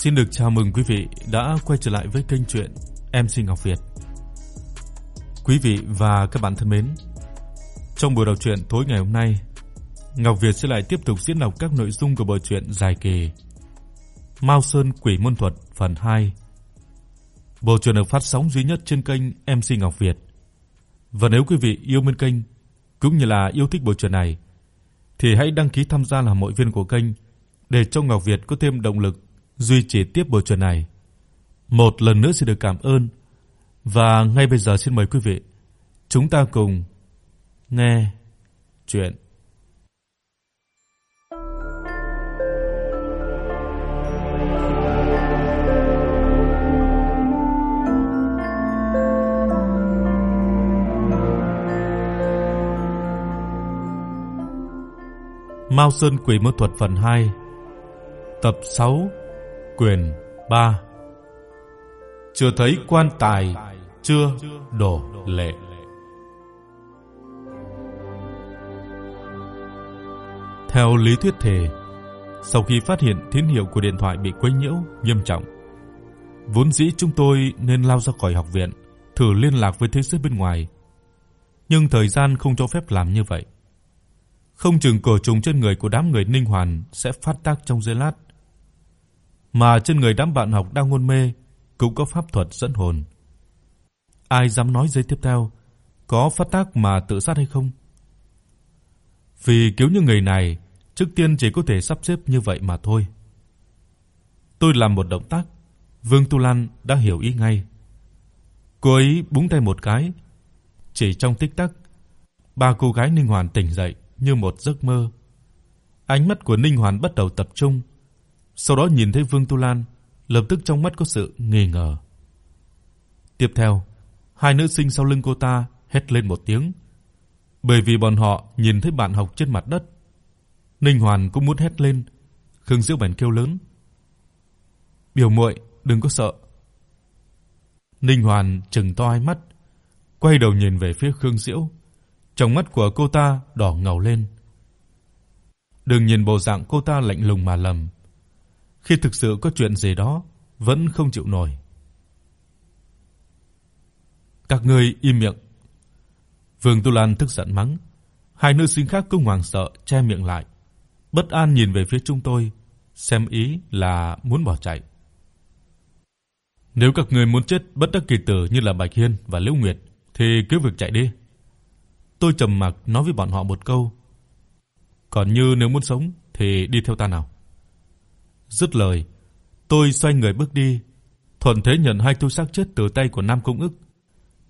Xin được chào mừng quý vị đã quay trở lại với kênh truyện MC Ngọc Việt. Quý vị và các bạn thân mến, trong buổi đọc truyện tối ngày hôm nay, Ngọc Việt sẽ lại tiếp tục diễn đọc các nội dung của bộ truyện dài kỳ Mao Sơn Quỷ Môn Thuật phần 2. Bộ truyện được phát sóng duy nhất trên kênh MC Ngọc Việt. Và nếu quý vị yêu mến kênh cũng như là yêu thích bộ truyện này thì hãy đăng ký tham gia làm hội viên của kênh để cho Ngọc Việt có thêm động lực duy trì tiếp bộ truyện này. Một lần nữa xin được cảm ơn. Và ngay bây giờ xin mời quý vị, chúng ta cùng nghe truyện Mao Sơn Quỷ Môn Thuật phần 2 Tập 6 Quyền 3 Chưa thấy quan tài chưa đổ lệ Theo lý thuyết thể, sau khi phát hiện tín hiệu của điện thoại bị quấy nhiễu nghiêm trọng, vốn dĩ chúng tôi nên lao ra khỏi học viện, thử liên lạc với thế giới bên ngoài. Nhưng thời gian không cho phép làm như vậy. Không chừng cổ trùng trên người của đám người Ninh Hoàn sẽ phát tác trong giây lát. Mà trên người đám bạn học đang hôn mê cũng có pháp thuật dẫn hồn. Ai dám nói giây tiếp theo có phát tác mà tự sát hay không? Vì cứu những người này, trước tiên chỉ có thể sắp xếp như vậy mà thôi. Tôi làm một động tác, Vương Tu Lan đã hiểu ý ngay. Cô ấy búng tay một cái, chỉ trong tích tắc, ba cô gái Ninh Hoàn tỉnh dậy như một giấc mơ. Ánh mắt của Ninh Hoàn bắt đầu tập trung, sau đó nhìn thấy Vương Tu Lan, lập tức trong mắt có sự nghi ngờ. Tiếp theo, hai nữ sinh sau lưng cô ta hét lên một tiếng, bởi vì bọn họ nhìn thấy bạn học trên mặt đất. Ninh Hoàn cũng muốn hét lên, Khương Diễu bèn kêu lớn: "Biểu muội, đừng có sợ." Ninh Hoàn trừng to hai mắt, quay đầu nhìn về phía Khương Diễu. Trong mắt của cô ta đỏ ngầu lên. Đừng nhìn bộ dạng cô ta lạnh lùng mà lầm. Khi thực sự có chuyện gì đó, vẫn không chịu nổi. Các ngươi im miệng. Vương Tu Lan tức giận mắng. Hai nữ sinh khác cũng hoảng sợ che miệng lại, bất an nhìn về phía chúng tôi, xem ý là muốn bỏ chạy. Nếu các ngươi muốn chết bất đắc kỳ tử như là Bạch Hiên và Liễu Nguyệt thì cứ việc chạy đi. Tôi trầm mặc nói với bọn họ một câu. Còn như nếu muốn sống thì đi theo ta nào. Dứt lời, tôi xoay người bước đi, thuận thế nhận hai túi xác chết từ tay của Nam Công Ức,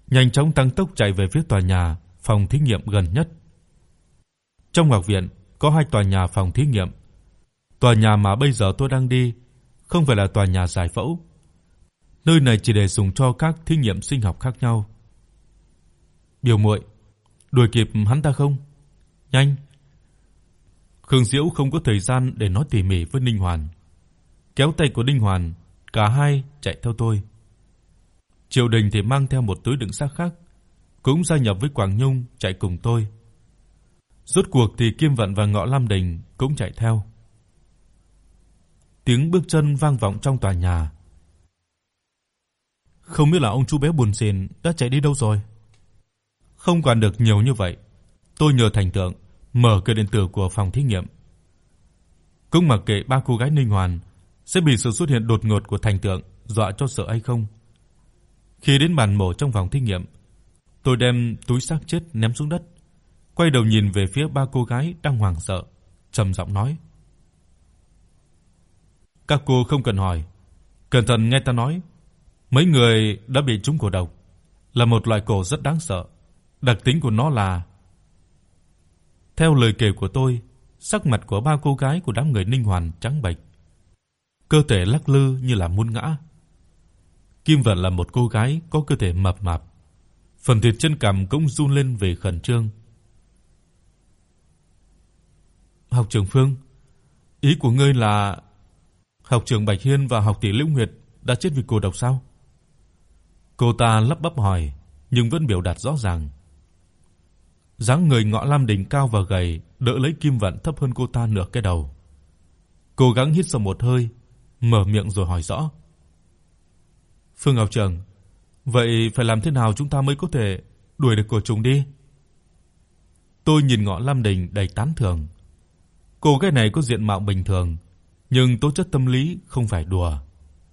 nhanh chóng tăng tốc chạy về phía tòa nhà phòng thí nghiệm gần nhất. Trong học viện có hai tòa nhà phòng thí nghiệm. Tòa nhà mà bây giờ tôi đang đi không phải là tòa nhà giải phẫu. Nơi này chỉ để dùng cho các thí nghiệm sinh học khác nhau. Biểu muội, đuổi kịp hắn ta không? Nhanh. Khương Diễu không có thời gian để nói tỉ mỉ với Ninh Hoàn. Kéo tay của Đinh Hoàn, cả hai chạy theo tôi. Triều Đình thì mang theo một túi đựng xác khác, cũng gia nhập với Quảng Nhung chạy cùng tôi. Rốt cuộc thì Kim Vận và Ngọ Lam Đình cũng chạy theo. Tiếng bước chân vang vọng trong tòa nhà. Không biết là ông chú bé buồn xỉn đã chạy đi đâu rồi. Không quản được nhiều như vậy, tôi nhờ thành tượng mở cửa điện tử của phòng thí nghiệm. Cũng mặc kệ ba cô gái Ninh Hoàn sẽ bị sự xuất hiện đột ngột của thành tượng dọa cho sợ hay không. Khi đến bàn mổ trong phòng thí nghiệm, tôi đem túi xác chết ném xuống đất, quay đầu nhìn về phía ba cô gái đang hoảng sợ, trầm giọng nói: "Các cô không cần hỏi, cẩn thận nghe ta nói, mấy người đã bị trúng cổ độc, là một loại cổ rất đáng sợ, đặc tính của nó là" Theo lời kể của tôi, sắc mặt của ba cô gái của đám người Ninh Hoàn trắng bệch, cơ thể lắc lư như là muốn ngã. Kim Vận là một cô gái có cơ thể mập mạp, phần thịt chân cằm cũng run lên vì khẩn trương. Học trưởng Phương, ý của ngươi là học trưởng Bạch Hiên và học tỷ Liễu Nguyệt đã chết vì cô độc sao? Cô ta lắp bắp hỏi, nhưng vẫn biểu đạt rõ ràng. Dáng người Ngọ Lam đỉnh cao và gầy, đỡ lấy Kim Vận thấp hơn cô ta nửa cái đầu. Cố gắng hít sâu một hơi, mở miệng rồi hỏi rõ. Phương Ngọc Trừng, vậy phải làm thế nào chúng ta mới có thể đuổi được cổ trùng đi? Tôi nhìn Ngọ Lam Đình đầy tán thưởng. Cô gái này có diện mạo bình thường, nhưng tố chất tâm lý không phải đùa,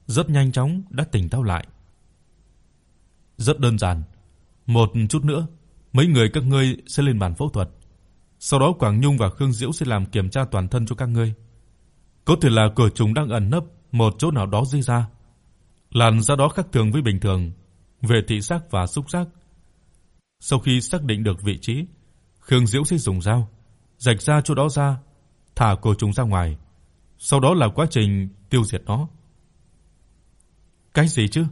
rất nhanh chóng đã tỉnh táo lại. Rất đơn giản, một chút nữa, mấy người các ngươi sẽ lên bàn phẫu thuật. Sau đó Quảng Nhung và Khương Diễu sẽ làm kiểm tra toàn thân cho các ngươi. Có thể là cửa trùng đang ẩn nấp một chỗ nào đó dưới da. Làn da đó khác thường với bình thường về thị giác và xúc giác. Sau khi xác định được vị trí, Khương Diễu sẽ dùng dao rạch ra chỗ đó ra, thả cổ trùng ra ngoài, sau đó là quá trình tiêu diệt nó. Cái gì chứ?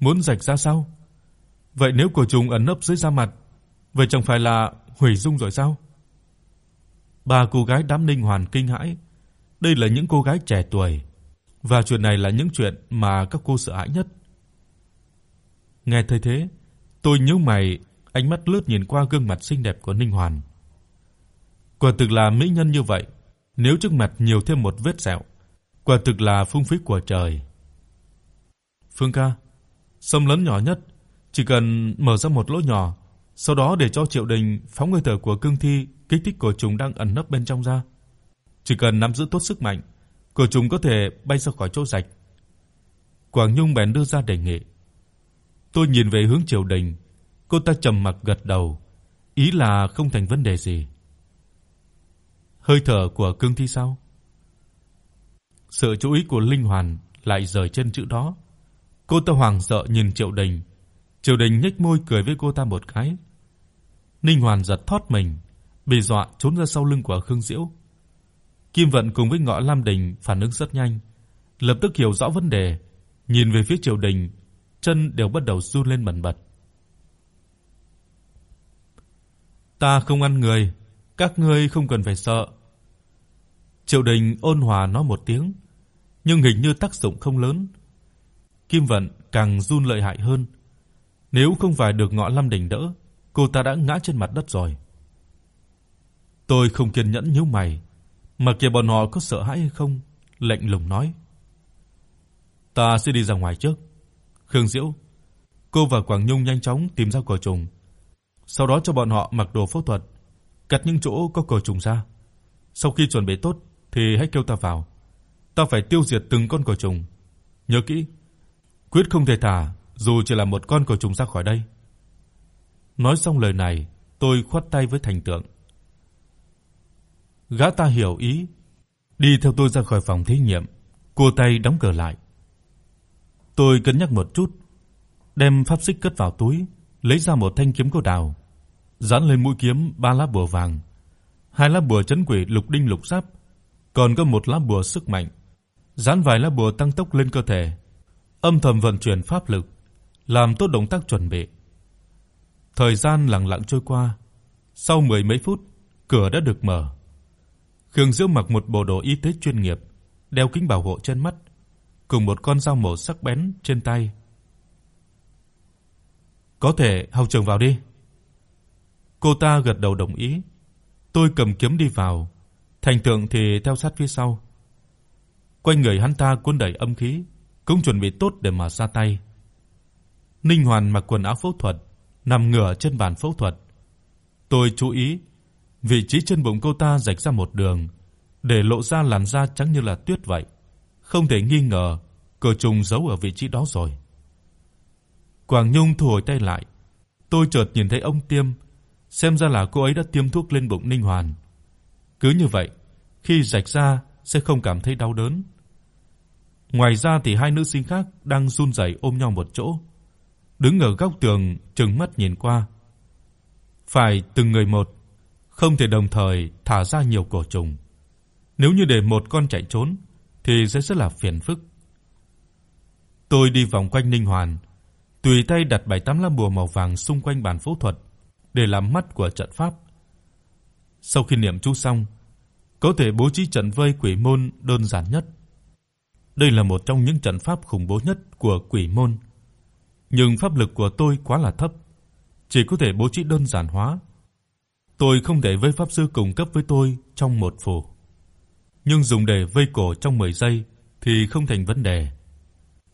Muốn rạch ra sao? Vậy nếu cổ trùng ẩn nấp dưới da mặt, vậy chẳng phải là hủy dung rồi sao? Ba cô gái đám Ninh Hoàn kinh hãi. Đây là những cô gái trẻ tuổi, và chuyện này là những chuyện mà các cô sợ hãi nhất. Nghe thấy thế, tôi nhíu mày, ánh mắt lướt nhìn qua gương mặt xinh đẹp của Ninh Hoàn. Quả thực là mỹ nhân như vậy, nếu trước mặt nhiều thêm một vết sẹo, quả thực là phung phí của trời. Phương ca, sông lớn nhỏ nhất, chỉ cần mở ra một lỗ nhỏ, sau đó để cho Triệu Đình phóng hơi thở của cương thi kích thích cổ trùng đang ẩn nấp bên trong ra. Chỉ cần nắm giữ tốt sức mạnh, của chúng có thể bay ra khỏi chỗ rạch. Quảng Nhung bèn đưa ra đề nghị. Tôi nhìn về hướng Triều Đình, cô ta trầm mặc gật đầu, ý là không thành vấn đề gì. Hơi thở của cương thi sao? Sự chú ý của Linh Hoàn lại rời trên chữ đó. Cô ta hoảng sợ nhìn Triệu Đình. Triệu Đình nhếch môi cười với cô ta một cái. Ninh Hoàn giật thót mình, bị dọa trốn ra sau lưng của Khương Diễu. Kim Vận cùng với Ngọ Lam Đình phản ứng rất nhanh, lập tức hiểu rõ vấn đề, nhìn về phía Triều Đình, chân đều bắt đầu run lên bần bật. Ta không ăn người, các ngươi không cần phải sợ. Triều Đình ôn hòa nói một tiếng, nhưng hình như tác dụng không lớn. Kim Vận càng run lợi hại hơn. Nếu không phải được Ngọ Lam Đình đỡ, cô ta đã ngã trên mặt đất rồi. Tôi không kiên nhẫn nhíu mày, mà kệ bọn họ có sợ hãi hay không, lạnh lùng nói: "Ta sẽ đi ra ngoài trước." Khương Diễu, cô và Quảng Nhung nhanh chóng tìm ra cổ trùng, sau đó cho bọn họ mặc đồ phẫu thuật, cắt những chỗ có cổ trùng ra. Sau khi chuẩn bị tốt thì hãy kêu ta vào. Ta phải tiêu diệt từng con cổ trùng. Nhớ kỹ, quyết không thể thả dù chỉ là một con cổ trùng ra khỏi đây. Nói xong lời này, tôi khoát tay với Thành Tượng. Gã ta hiểu ý, đi theo tôi ra khỏi phòng thí nghiệm, cua tay đóng cửa lại. Tôi cân nhắc một chút, đem pháp xích cất vào túi, lấy ra một thanh kiếm gỗ đào, dán lên mũi kiếm ba lá bùa vàng, hai lá bùa trấn quỷ lục đinh lục giáp, còn có một lá bùa sức mạnh, dán vài lá bùa tăng tốc lên cơ thể, âm thầm vận chuyển pháp lực, làm tốt động tác chuẩn bị. Thời gian lặng lặng trôi qua, sau mười mấy phút, cửa đã được mở. Khương Diễu mặc một bộ đồ y tế chuyên nghiệp, đeo kính bảo hộ trên mắt, cùng một con dao mổ sắc bén trên tay. "Có thể học trưởng vào đi." Cô ta gật đầu đồng ý. Tôi cầm kiếm đi vào, Thành Tượng thì theo sát phía sau. Quanh người hắn ta cuốn đầy âm khí, cũng chuẩn bị tốt để mà ra tay. Ninh Hoàn mặc quần áo phẫu thuật, nằm ngửa trên bàn phẫu thuật. Tôi chú ý, vị trí chân bụng cô ta rạch ra một đường, để lộ ra làn da trắng như là tuyết vậy. Không thể nghi ngờ, cờ trùng giấu ở vị trí đó rồi. Quảng Nhung thu hồi tay lại. Tôi chợt nhìn thấy ông Tiêm, xem ra là cô ấy đã tiêm thuốc lên bụng Ninh Hoàn. Cứ như vậy, khi rạch ra sẽ không cảm thấy đau đớn. Ngoài ra thì hai nữ sinh khác đang run rẩy ôm nhau một chỗ, đứng ở góc tường trừng mắt nhìn qua. Phải từng người một, không thể đồng thời thả ra nhiều cổ trùng. Nếu như để một con chạy trốn thì sẽ rất là phiền phức. Tôi đi vòng quanh Ninh Hoàn, tùy tay đặt bảy tám lá bùa màu vàng xung quanh bàn phẫu thuật để làm mắt của trận pháp. Sau khi niệm chú xong, có thể bố trí trận vây quỷ môn đơn giản nhất. Đây là một trong những trận pháp khủng bố nhất của quỷ môn. Nhưng pháp lực của tôi quá là thấp, chỉ có thể bố trí đơn giản hóa. Tôi không thể vây pháp sư cùng cấp với tôi trong một phủ, nhưng dùng để vây cổ trong 10 giây thì không thành vấn đề.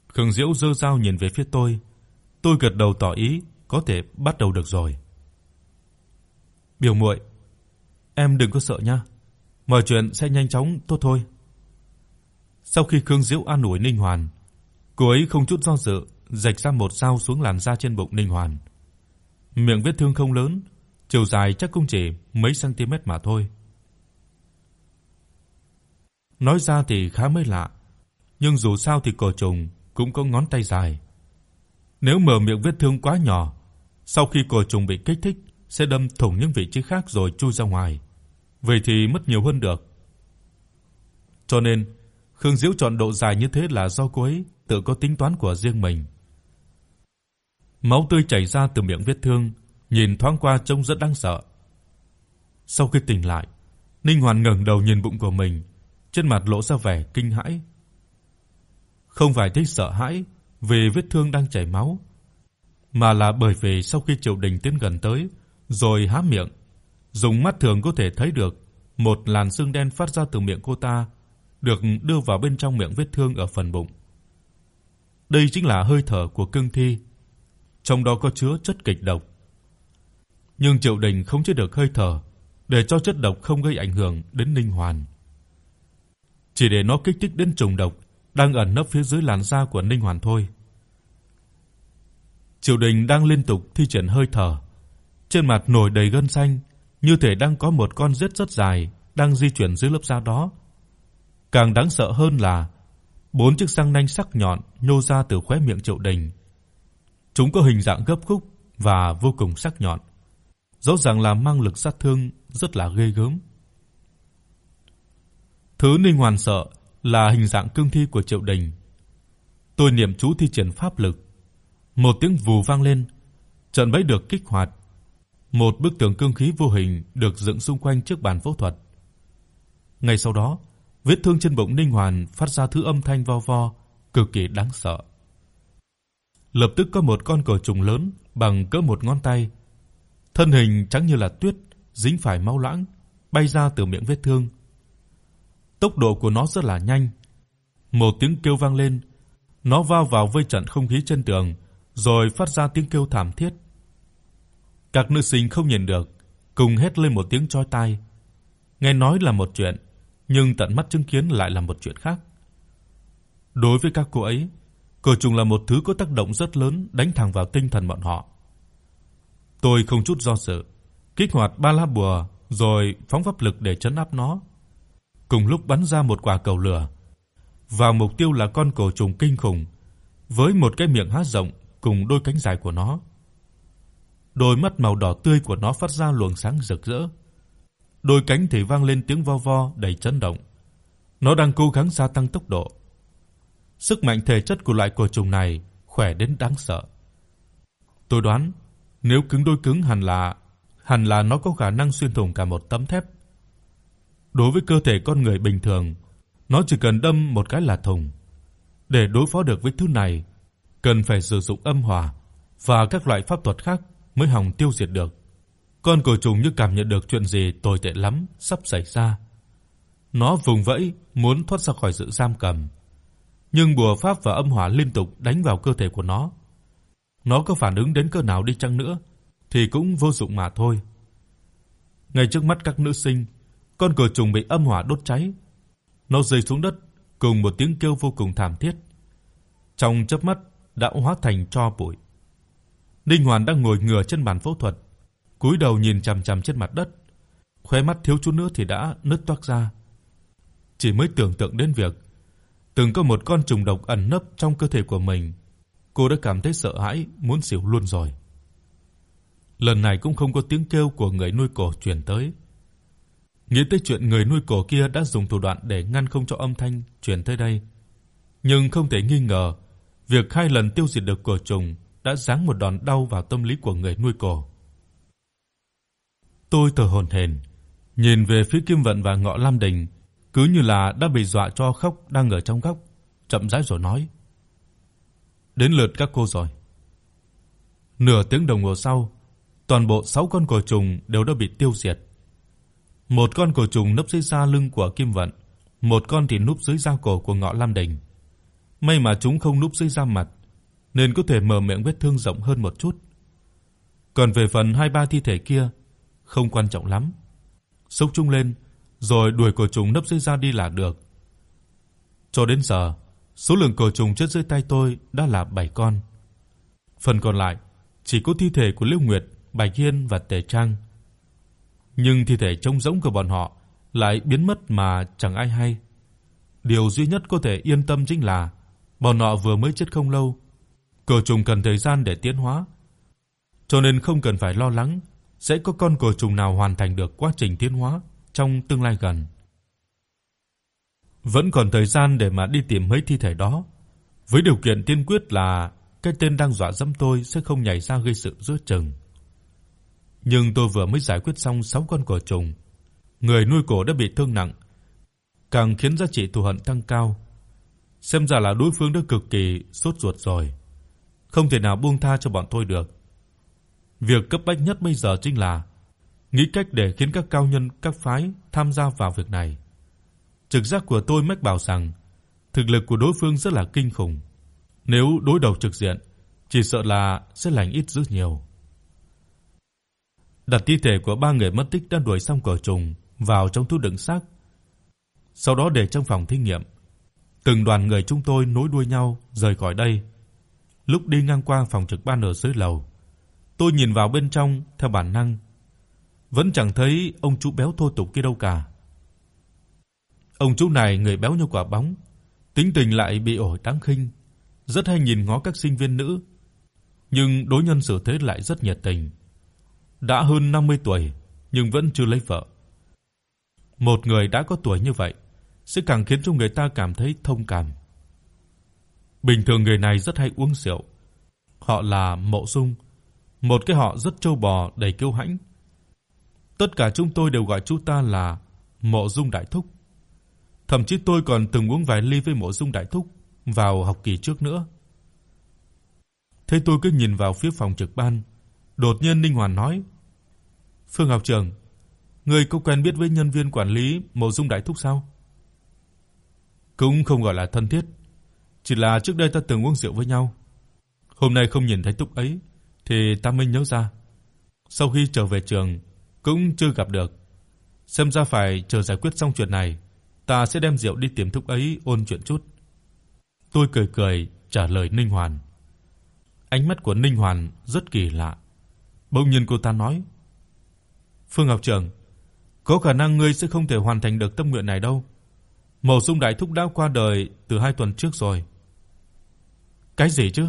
Khương Diễu giơ dao nhìn về phía tôi, tôi gật đầu tỏ ý có thể bắt đầu được rồi. Biểu muội, em đừng có sợ nha. Mọi chuyện sẽ nhanh chóng tốt thôi. Sau khi Khương Diễu an ủi Ninh Hoàn, cô ấy không chút do dự rạch ra một dao xuống làn da trên bụng Ninh Hoàn. Miệng vết thương không lớn, chiều dài chắc cũng chỉ mấy cm mà thôi. Nói ra thì khá mới lạ, nhưng dù sao thì cổ trùng cũng có ngón tay dài. Nếu mở miệng vết thương quá nhỏ, sau khi cổ trùng bị kích thích sẽ đâm thủng những vị trí khác rồi chui ra ngoài. Vậy thì mất nhiều hơn được. Cho nên, Khương Diễu chọn độ dài như thế là do cô ấy tự có tính toán của riêng mình. Máu tươi chảy ra từ miệng vết thương, nhìn thoáng qua trông rất đáng sợ. Sau khi tỉnh lại, Ninh Hoàn ngẩng đầu nhìn bụng của mình, trên mặt lộ ra vẻ kinh hãi. Không phải thấy sợ hãi vì vết thương đang chảy máu, mà là bởi vì sau khi Triệu Đình tiến gần tới, rồi há miệng, dùng mắt thường có thể thấy được một làn sương đen phát ra từ miệng cô ta, được đưa vào bên trong miệng vết thương ở phần bụng. Đây chính là hơi thở của cương thi, trong đó có chứa chất kịch độc. Nhưng Triệu Đình không chế được hơi thở, để cho chất độc không gây ảnh hưởng đến Ninh Hoàn. Chỉ để nó kích thích đến trùng độc đang ẩn nấp phía dưới làn da của Ninh Hoàn thôi. Triệu Đình đang liên tục thi triển hơi thở, trên mặt nổi đầy gân xanh, như thể đang có một con rết rất dài đang di chuyển dưới lớp da đó. Càng đáng sợ hơn là bốn chiếc răng nanh sắc nhọn nhô ra từ khóe miệng Triệu Đình. Chúng có hình dạng gấp khúc và vô cùng sắc nhọn, rõ ràng là mang lực sát thương rất là ghê gớm. Thứ Ninh Hoàn sợ là hình dạng cương thi của Triệu Đình. Tôi niệm chú thi triển pháp lực, một tiếng vù vang lên, trận bẫy được kích hoạt. Một bức tường cương khí vô hình được dựng xung quanh trước bàn phẫu thuật. Ngay sau đó, vết thương trên bụng Ninh Hoàn phát ra thứ âm thanh vo vo cực kỳ đáng sợ. Lập tức có một con cờ trùng lớn bằng cỡ một ngón tay, thân hình trắng như là tuyết, dính phải máu loãng, bay ra từ miệng vết thương. Tốc độ của nó rất là nhanh. Một tiếng kêu vang lên, nó va vào vây chặn không khí trên tường, rồi phát ra tiếng kêu thảm thiết. Các nữ sinh không nhìn được, cùng hét lên một tiếng chói tai. Nghe nói là một chuyện, nhưng tận mắt chứng kiến lại là một chuyện khác. Đối với các cô ấy, cờ trùng là một thứ có tác động rất lớn đánh thẳng vào tinh thần bọn họ. Tôi không chút do dự, kích hoạt ba lá bùa rồi phóng pháp lực để trấn áp nó. Cùng lúc bắn ra một quả cầu lửa, vào mục tiêu là con cổ trùng kinh khủng với một cái miệng há rộng cùng đôi cánh dài của nó. Đôi mắt màu đỏ tươi của nó phát ra luồng sáng rực rỡ. Đôi cánh thì vang lên tiếng vo vo đầy chấn động. Nó đang cố gắng gia tăng tốc độ. Sức mạnh thể chất của loại cổ trùng này khỏe đến đáng sợ. Tôi đoán, nếu cứng đôi cứng hẳn là hẳn là nó có khả năng xuyên thủng cả một tấm thép. Đối với cơ thể con người bình thường, nó chỉ cần đâm một cái là thủng. Để đối phó được với thứ này, cần phải sử dụng âm hỏa và các loại pháp thuật khác mới hòng tiêu diệt được. Con cổ trùng như cảm nhận được chuyện gì tồi tệ lắm sắp xảy ra. Nó vùng vẫy muốn thoát ra khỏi sự giam cầm, nhưng bùa pháp và âm hỏa liên tục đánh vào cơ thể của nó. Nó có phản ứng đến cỡ nào đi chăng nữa thì cũng vô dụng mà thôi. Ngay trước mắt các nữ sinh, con cờ trùng bị âm hỏa đốt cháy. Nó rơi xuống đất cùng một tiếng kêu vô cùng thảm thiết. Trong chớp mắt đã hóa thành tro bụi. Ninh Hoàn đang ngồi ngửa trên bàn phẫu thuật, cúi đầu nhìn chằm chằm trên mặt đất, khóe mắt thiếu chút nữa thì đã nứt toác ra. Chỉ mới tưởng tượng đến việc từng có một con trùng độc ẩn nấp trong cơ thể của mình, cô đã cảm thấy sợ hãi muốn xỉu luôn rồi. Lần này cũng không có tiếng kêu của người nuôi cổ truyền tới. Nghĩ tới chuyện người nuôi cổ kia đã dùng thủ đoạn để ngăn không cho âm thanh truyền tới đây, nhưng không thể nghi ngờ, việc hai lần tiêu diệt được cổ trùng đã giáng một đòn đau vào tâm lý của người nuôi cổ. Tôi thở hổn hển, nhìn về phía Kim Vận và Ngọ Lam Đình, cứ như là đã bị dọa cho khóc đang ở trong góc, chậm rãi rồi nói: "Đến lượt các cô rồi." Nửa tiếng đồng hồ sau, toàn bộ 6 con cổ trùng đều đã bị tiêu diệt. Một con cổ trùng nấp dưới da lưng của Kim Vận một con thì núp dưới da cổ của Ngọ Lam Đình. May mà chúng không núp dưới da mặt, nên có thể mở miệng vết thương rộng hơn một chút. Còn về phần hai ba thi thể kia, không quan trọng lắm. Xốc chúng lên, rồi đuổi cổ trùng nấp dưới da đi là được. Cho đến giờ, số lượng cổ trùng chết dưới tay tôi đã là 7 con. Phần còn lại chỉ có thi thể của Liễu Nguyệt, Bạch Hiên và Tề Trang. Nhưng thi thể trống rỗng của bọn họ lại biến mất mà chẳng ai hay. Điều duy nhất có thể yên tâm chính là bọn họ vừa mới chết không lâu, cổ trùng cần thời gian để tiến hóa, cho nên không cần phải lo lắng sẽ có con cổ trùng nào hoàn thành được quá trình tiến hóa trong tương lai gần. Vẫn còn thời gian để mà đi tìm mấy thi thể đó, với điều kiện tiên quyết là cái tên đang dọa dẫm tôi sẽ không nhảy ra gây sự giữa chừng. Nhưng tôi vừa mới giải quyết xong 6 con cỏ trùng, người nuôi cổ đã bị thương nặng, càng khiến giá trị thù hận tăng cao. Xem ra là đối phương đã cực kỳ sốt ruột rồi, không thể nào buông tha cho bọn tôi được. Việc cấp bách nhất bây giờ chính là nghĩ cách để khiến các cao nhân các phái tham gia vào việc này. Trực giác của tôi mách bảo rằng thực lực của đối phương rất là kinh khủng. Nếu đối đầu trực diện, chỉ sợ là sẽ lành ít dữ nhiều. Đặt thi thể của ba người mất tích đã đuổi xong cỏ trùng vào trong túi đựng xác. Sau đó để trong phòng thí nghiệm. Từng đoàn người chúng tôi nối đuôi nhau rời khỏi đây. Lúc đi ngang qua phòng trực ban ở dưới lầu, tôi nhìn vào bên trong theo bản năng, vẫn chẳng thấy ông chú béo thô tục kia đâu cả. Ông chú này người béo như quả bóng, tính tình lại bị ổi đáng khinh, rất hay nhìn ngó các sinh viên nữ, nhưng đối nhân xử thế lại rất nhiệt tình. Đã hơn 50 tuổi nhưng vẫn chưa lấy vợ. Một người đã có tuổi như vậy sẽ càng khiến cho người ta cảm thấy thông cảm. Bình thường người này rất hay uống rượu. Họ là Mộ Dung, một cái họ rất trâu bò đầy kiêu hãnh. Tất cả chúng tôi đều gọi chú ta là Mộ Dung đại thúc. Thậm chí tôi còn từng uống vài ly với Mộ Dung đại thúc vào học kỳ trước nữa. Thế tôi cứ nhìn vào phía phòng trực ban, đột nhiên Ninh Hoàn nói: "Phương học trưởng, ngươi có quen biết với nhân viên quản lý Mộ Dung đại thúc sao?" Cũng không gọi là thân thiết, chỉ là trước đây ta từng uống rượu với nhau. Hôm nay không nhìn thấy thúc ấy thì ta mới nhớ ra. Sau khi trở về trường cũng chưa gặp được. Xem ra phải chờ giải quyết xong chuyện này, ta sẽ đem rượu đi tiệm Thúc ấy ôn chuyện chút. Tôi cười cười trả lời Ninh Hoàn. Ánh mắt của Ninh Hoàn rất kỳ lạ. Bỗng nhiên cô ta nói: "Phương Ngọc trưởng, có khả năng ngươi sẽ không thể hoàn thành được tâm nguyện này đâu. Mộ Dung đại thúc đã qua đời từ 2 tuần trước rồi." "Cái gì chứ?"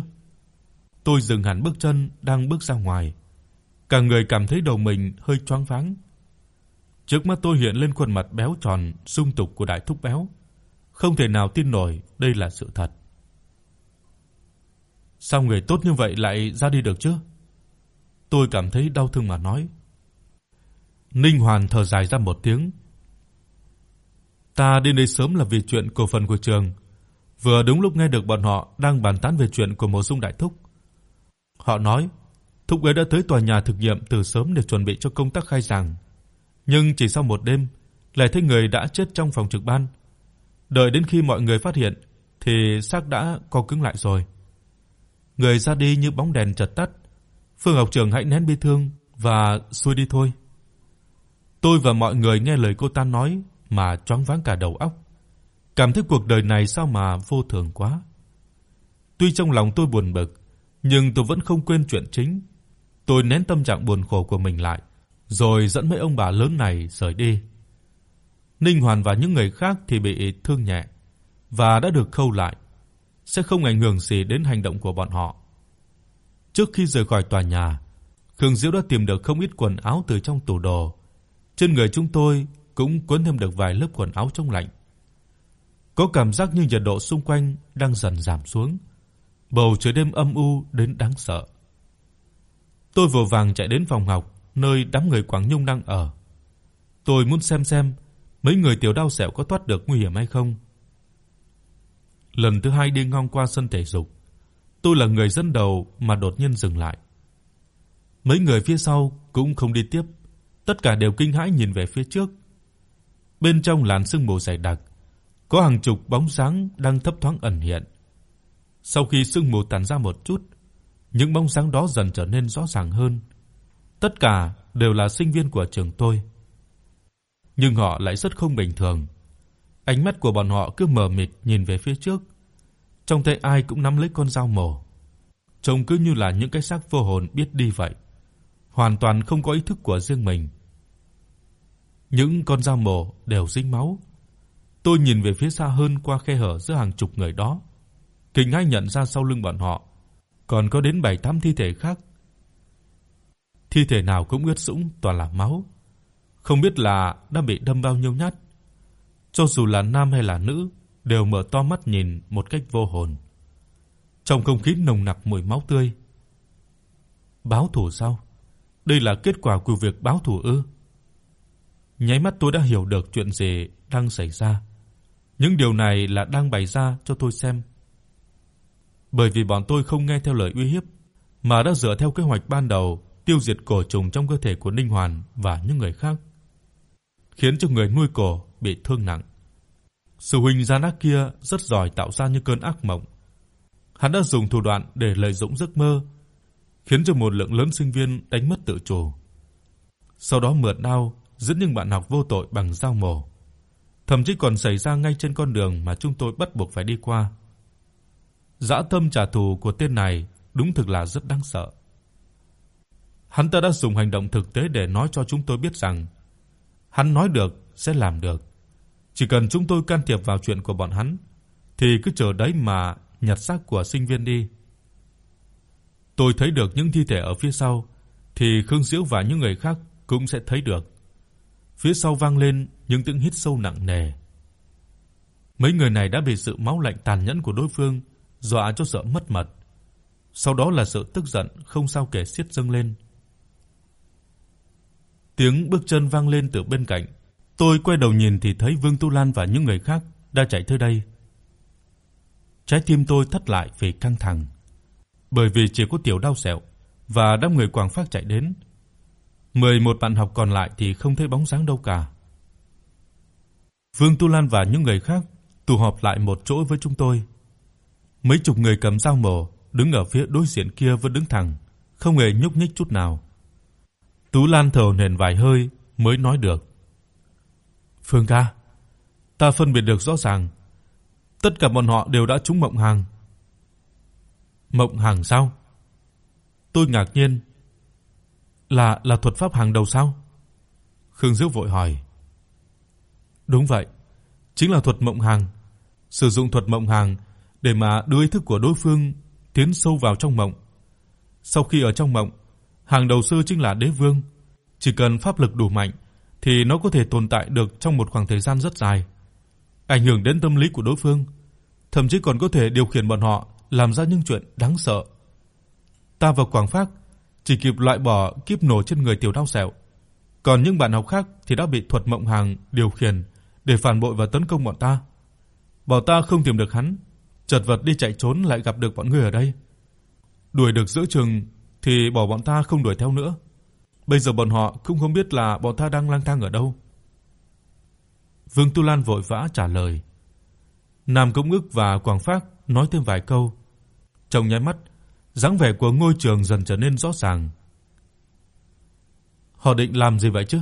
Tôi dừng hẳn bước chân đang bước ra ngoài, cả người cảm thấy đầu mình hơi choáng váng. Trước mắt tôi hiện lên khuôn mặt béo tròn sung tục của đại thúc béo, không thể nào tin nổi đây là sự thật. Sao người tốt như vậy lại ra đi được chứ? Tôi cảm thấy đau thương mà nói. Ninh Hoàn thở dài ra một tiếng. Ta đến đây sớm là vì chuyện cổ phần của trường, vừa đúng lúc nghe được bọn họ đang bàn tán về chuyện của Mộ Dung đại thúc. Họ nói, thúc ấy đã tới tòa nhà thực nghiệm từ sớm để chuẩn bị cho công tác khai giảng, nhưng chỉ sau một đêm, lại thấy người đã chết trong phòng trực ban. Đợi đến khi mọi người phát hiện thì xác đã co cứng lại rồi. Người ra đi như bóng đèn chợt tắt. Phương học trường hãy nén bi thương và xuôi đi thôi. Tôi và mọi người nghe lời cô ta nói mà choáng váng cả đầu óc, cảm thấy cuộc đời này sao mà vô thường quá. Tuy trong lòng tôi buồn bực, nhưng tôi vẫn không quên chuyện chính. Tôi nén tâm trạng buồn khổ của mình lại, rồi dẫn mấy ông bà lớn này rời đi. Ninh Hoàn và những người khác thì bị thương nhẹ và đã được khâu lại, sẽ không ảnh hưởng gì đến hành động của bọn họ. Trước khi rời khỏi tòa nhà, Khương Diễu đã tìm được không ít quần áo từ trong tủ đồ. Trên người chúng tôi cũng quấn thêm được vài lớp quần áo chống lạnh. Có cảm giác như nhiệt độ xung quanh đang dần giảm xuống. Bầu trời đêm âm u đến đáng sợ. Tôi vội vàng chạy đến phòng học nơi đám người Quảng Nhung đang ở. Tôi muốn xem xem mấy người tiểu đao sẹo có thoát được nguy hiểm hay không. Lần thứ hai đi ngang qua sân thể dục, tôi là người dẫn đầu mà đột nhiên dừng lại. Mấy người phía sau cũng không đi tiếp, tất cả đều kinh hãi nhìn về phía trước. Bên trong làn sương mù dày đặc, có hàng chục bóng sáng đang thấp thoáng ẩn hiện. Sau khi sương mù tản ra một chút, những bóng sáng đó dần trở nên rõ ràng hơn. Tất cả đều là sinh viên của trường tôi. Nhưng họ lại rất không bình thường. Ánh mắt của bọn họ cứ mờ mịt nhìn về phía trước. Trong tay ai cũng nắm lấy con dao mổ. Trông cứ như là những cái xác vô hồn biết đi vậy, hoàn toàn không có ý thức của riêng mình. Những con dao mổ đều dính máu. Tôi nhìn về phía xa hơn qua khe hở giữa hàng chục người đó, kinh hãi nhận ra sau lưng bọn họ còn có đến 7-8 thi thể khác. Thi thể nào cũng ướt sũng toàn là máu, không biết là đã bị đâm bao nhiêu nhát. Cho dù là nam hay là nữ đều mở to mắt nhìn một cách vô hồn. Trong không khí nồng nặc mùi máu tươi. Báo thù sao? Đây là kết quả của việc báo thù ư? Nháy mắt tôi đã hiểu được chuyện gì đang xảy ra. Những điều này là đang bày ra cho tôi xem. Bởi vì bọn tôi không nghe theo lời uy hiếp mà đã dựa theo kế hoạch ban đầu tiêu diệt cổ trùng trong cơ thể của Ninh Hoàn và những người khác, khiến cho người nuôi cổ bị thương nặng. Sư huynh gian ác kia rất giỏi tạo ra những cơn ác mộng. Hắn đã dùng thủ đoạn để lợi dụng giấc mơ, khiến cho một lượng lớn sinh viên đánh mất tự chủ. Sau đó mượn đao giết những bạn học vô tội bằng dao mổ. Thậm chí còn xảy ra ngay trên con đường mà chúng tôi bắt buộc phải đi qua. Dã tâm trả thù của tên này đúng thực là rất đáng sợ. Hắn ta đã dùng hành động thực tế để nói cho chúng tôi biết rằng, hắn nói được, sẽ làm được. Chỉ cần chúng tôi can thiệp vào chuyện của bọn hắn, thì cứ chờ đấy mà nhặt xác của sinh viên đi. Tôi thấy được những thi thể ở phía sau, thì Khương Diễu và những người khác cũng sẽ thấy được. Phía sau vang lên những tiếng hít sâu nặng nề. Mấy người này đã bị sự máu lạnh tàn nhẫn của đối phương dọa cho sợ mất mật. Sau đó là sự tức giận không sao kể xiết dâng lên. Tiếng bước chân vang lên từ bên cạnh. Tôi quay đầu nhìn thì thấy Vương Tu Lan và những người khác đã chạy tới đây. Trái tim tôi thắt lại vì căng thẳng, bởi vì chỉ có Tiểu đau Sẹo và đám người Quảng Phác chạy đến. 11 bạn học còn lại thì không thấy bóng dáng đâu cả. Vương Tu Lan và những người khác tụ họp lại một chỗ với chúng tôi. Mấy chục người cầm dao mổ đứng ở phía đối diện kia vẫn đứng thẳng, không hề nhúc nhích chút nào. Tú Lan thở hổn vài hơi mới nói được. "Phương ca, ta phân biệt được rõ ràng, tất cả bọn họ đều đã trúng mộng hàng." "Mộng hàng sao?" Tôi ngạc nhiên. "Là là thuật pháp hàng đầu sao?" Khương Diệu vội hỏi. "Đúng vậy, chính là thuật mộng hàng. Sử dụng thuật mộng hàng để mà đưa ý thức của đối phương tiến sâu vào trong mộng. Sau khi ở trong mộng, hàng đầu sư chính là đế vương, chỉ cần pháp lực đủ mạnh thì nó có thể tồn tại được trong một khoảng thời gian rất dài, ảnh hưởng đến tâm lý của đối phương, thậm chí còn có thể điều khiển bọn họ làm ra những chuyện đáng sợ. Ta và Quảng Phác chỉ kịp loại bỏ kiếp nổ trên người tiểu đau sẹo, còn những bạn học khác thì đã bị thuật mộng hàng điều khiển để phản bội và tấn công bọn ta. Bảo ta không tìm được hắn, chật vật đi chạy trốn lại gặp được bọn ngươi ở đây. Đuổi được giữa chừng thì bỏ bọn ta không đuổi theo nữa. Bây giờ bọn họ cũng không biết là bọn ta đang lang thang ở đâu. Vương Tu Lan vội vã trả lời. Nam Công Ngức và Quảng Phác nói thêm vài câu. Trong nháy mắt, dáng vẻ của ngôi trường dần trở nên rõ ràng. Họ định làm gì vậy chứ?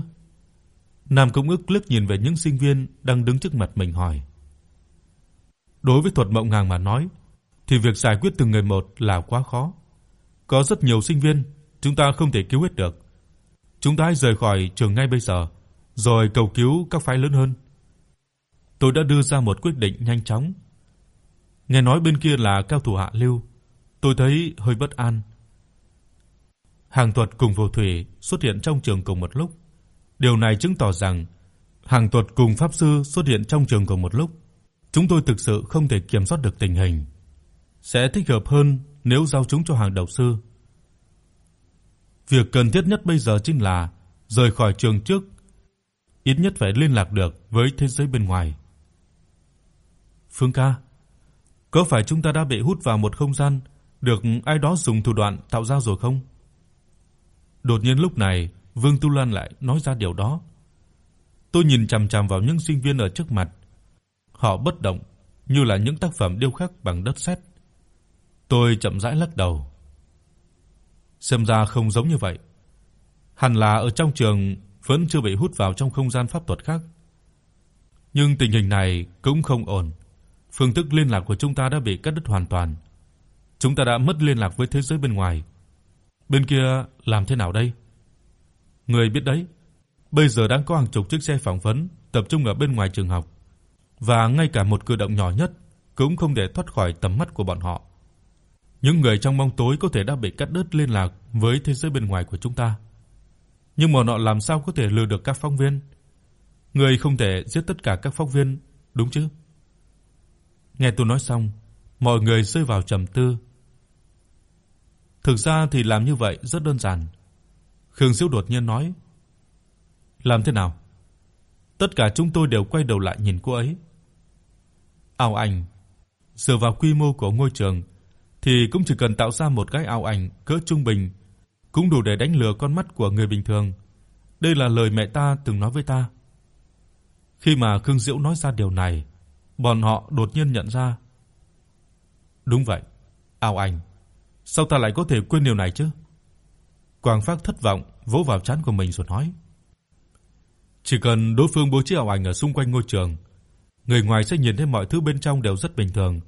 Nam Công Ngức liếc nhìn về những sinh viên đang đứng trước mặt mình hỏi. Đối với thuật mộng hàng mà nói, thì việc giải quyết từng người một là quá khó. Có rất nhiều sinh viên, chúng ta không thể cứu hết được. Chúng ta hãy rời khỏi trường ngay bây giờ, rồi cầu cứu các phái lớn hơn. Tôi đã đưa ra một quyết định nhanh chóng. Nghe nói bên kia là cao thủ hạ lưu, tôi thấy hơi bất an. Hàng tuật cùng Vô Thủy xuất hiện trong trường cùng một lúc. Điều này chứng tỏ rằng Hàng tuật cùng pháp sư xuất hiện trong trường cùng một lúc Chúng tôi thực sự không thể kiểm soát được tình hình. Sẽ thích hợp hơn nếu giao chúng cho hàng đầu sư. Việc cần thiết nhất bây giờ chính là rời khỏi trường trước, ít nhất phải liên lạc được với thế giới bên ngoài. Phương ca, có phải chúng ta đã bị hút vào một không gian được ai đó dùng thủ đoạn tạo ra rồi không? Đột nhiên lúc này, Vương Tu Lan lại nói ra điều đó. Tôi nhìn chằm chằm vào những sinh viên ở trước mặt, Họ bất động như là những tác phẩm điêu khắc bằng đất sét. Tôi chậm rãi lắc đầu. Xem ra không giống như vậy. Hẳn là ở trong trường vẫn chưa bị hút vào trong không gian pháp thuật khác. Nhưng tình hình này cũng không ổn. Phương thức liên lạc của chúng ta đã bị cắt đứt hoàn toàn. Chúng ta đã mất liên lạc với thế giới bên ngoài. Bên kia làm thế nào đây? Người biết đấy, bây giờ đang có hàng chục chiếc xe phỏng vấn tập trung ở bên ngoài trường học và ngay cả một cử động nhỏ nhất cũng không để thoát khỏi tầm mắt của bọn họ. Những người trong bóng tối có thể đã bị cắt đứt liên lạc với thế giới bên ngoài của chúng ta. Nhưng mà họ làm sao có thể lừa được các phóng viên? Người không thể giết tất cả các phóng viên, đúng chứ? Nghe tôi nói xong, mọi người rơi vào trầm tư. Thực ra thì làm như vậy rất đơn giản. Khương Diệu đột nhiên nói: "Làm thế nào?" Tất cả chúng tôi đều quay đầu lại nhìn cô ấy. ao ảnh, dựa vào quy mô của ngôi trường thì cũng chỉ cần tạo ra một cái ảo ảnh cỡ trung bình cũng đủ để đánh lừa con mắt của người bình thường. Đây là lời mẹ ta từng nói với ta. Khi mà Khương Diệu nói ra điều này, bọn họ đột nhiên nhận ra. Đúng vậy, ảo ảnh. Sao ta lại có thể quên điều này chứ? Quang Phác thất vọng vỗ vào trán của mình rồi nói: Chỉ cần đối phương bố trí ảo ảnh ở xung quanh ngôi trường, người ngoài sẽ nhìn thấy mọi thứ bên trong đều rất bình thường.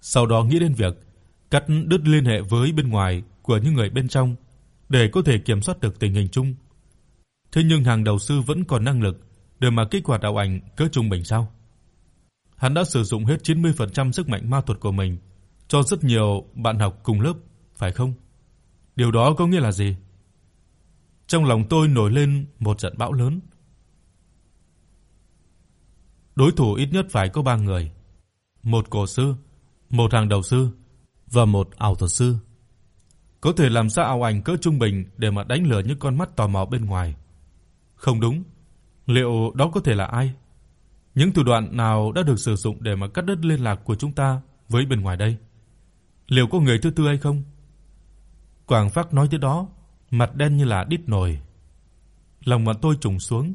Sau đó nghĩ đến việc cắt đứt liên hệ với bên ngoài của những người bên trong để có thể kiểm soát được tình hình chung. Thế nhưng hàng đầu sư vẫn còn năng lực để mà kích hoạt đạo ảnh cỡ trung bình sao? Hắn đã sử dụng hết 90% sức mạnh ma thuật của mình cho rất nhiều bạn học cùng lớp, phải không? Điều đó có nghĩa là gì? Trong lòng tôi nổi lên một trận bão lớn. Đối thủ ít nhất phải có 3 người, một cổ sư, một hàng đầu sư và một ảo thuật sư. Có thể làm ra ảo ảnh cỡ trung bình để mà đánh lừa những con mắt tò mò bên ngoài. Không đúng, liệu đó có thể là ai? Những thủ đoạn nào đã được sử dụng để mà cắt đứt liên lạc của chúng ta với bên ngoài đây? Liệu có người thứ tư hay không? Quảng Phác nói tới đó, mặt đen như là đít nồi. Lòng mặt tôi trùng xuống.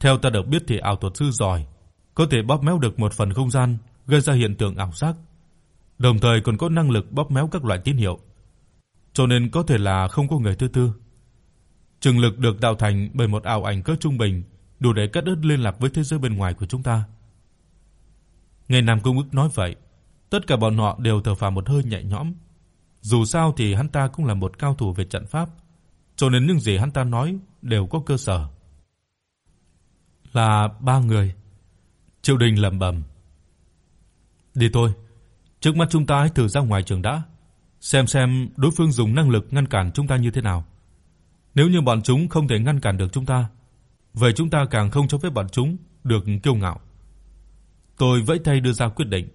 Theo ta được biết thì ảo thuật sư giỏi, có thể bóp méo được một phần không gian, gây ra hiện tượng ảo giác, đồng thời còn có năng lực bóp méo các loại tín hiệu. Cho nên có thể là không có người thứ tư. Trường lực được tạo thành bởi một ảo ảnh cỡ trung bình, đủ để cắt đứt liên lạc với thế giới bên ngoài của chúng ta. Nghe Nam Công Ức nói vậy, tất cả bọn họ đều thở phào một hơi nhẹ nhõm. Dù sao thì hắn ta cũng là một cao thủ về trận pháp, cho nên những gì hắn ta nói đều có cơ sở. Là ba người. Triệu Đình lẩm bẩm. Đi thôi, trước mắt chúng ta hãy thử ra ngoài trường đã, xem xem đối phương dùng năng lực ngăn cản chúng ta như thế nào. Nếu như bọn chúng không thể ngăn cản được chúng ta, vậy chúng ta càng không cho phép bọn chúng được kiêu ngạo. Tôi vẫy tay đưa ra quyết định.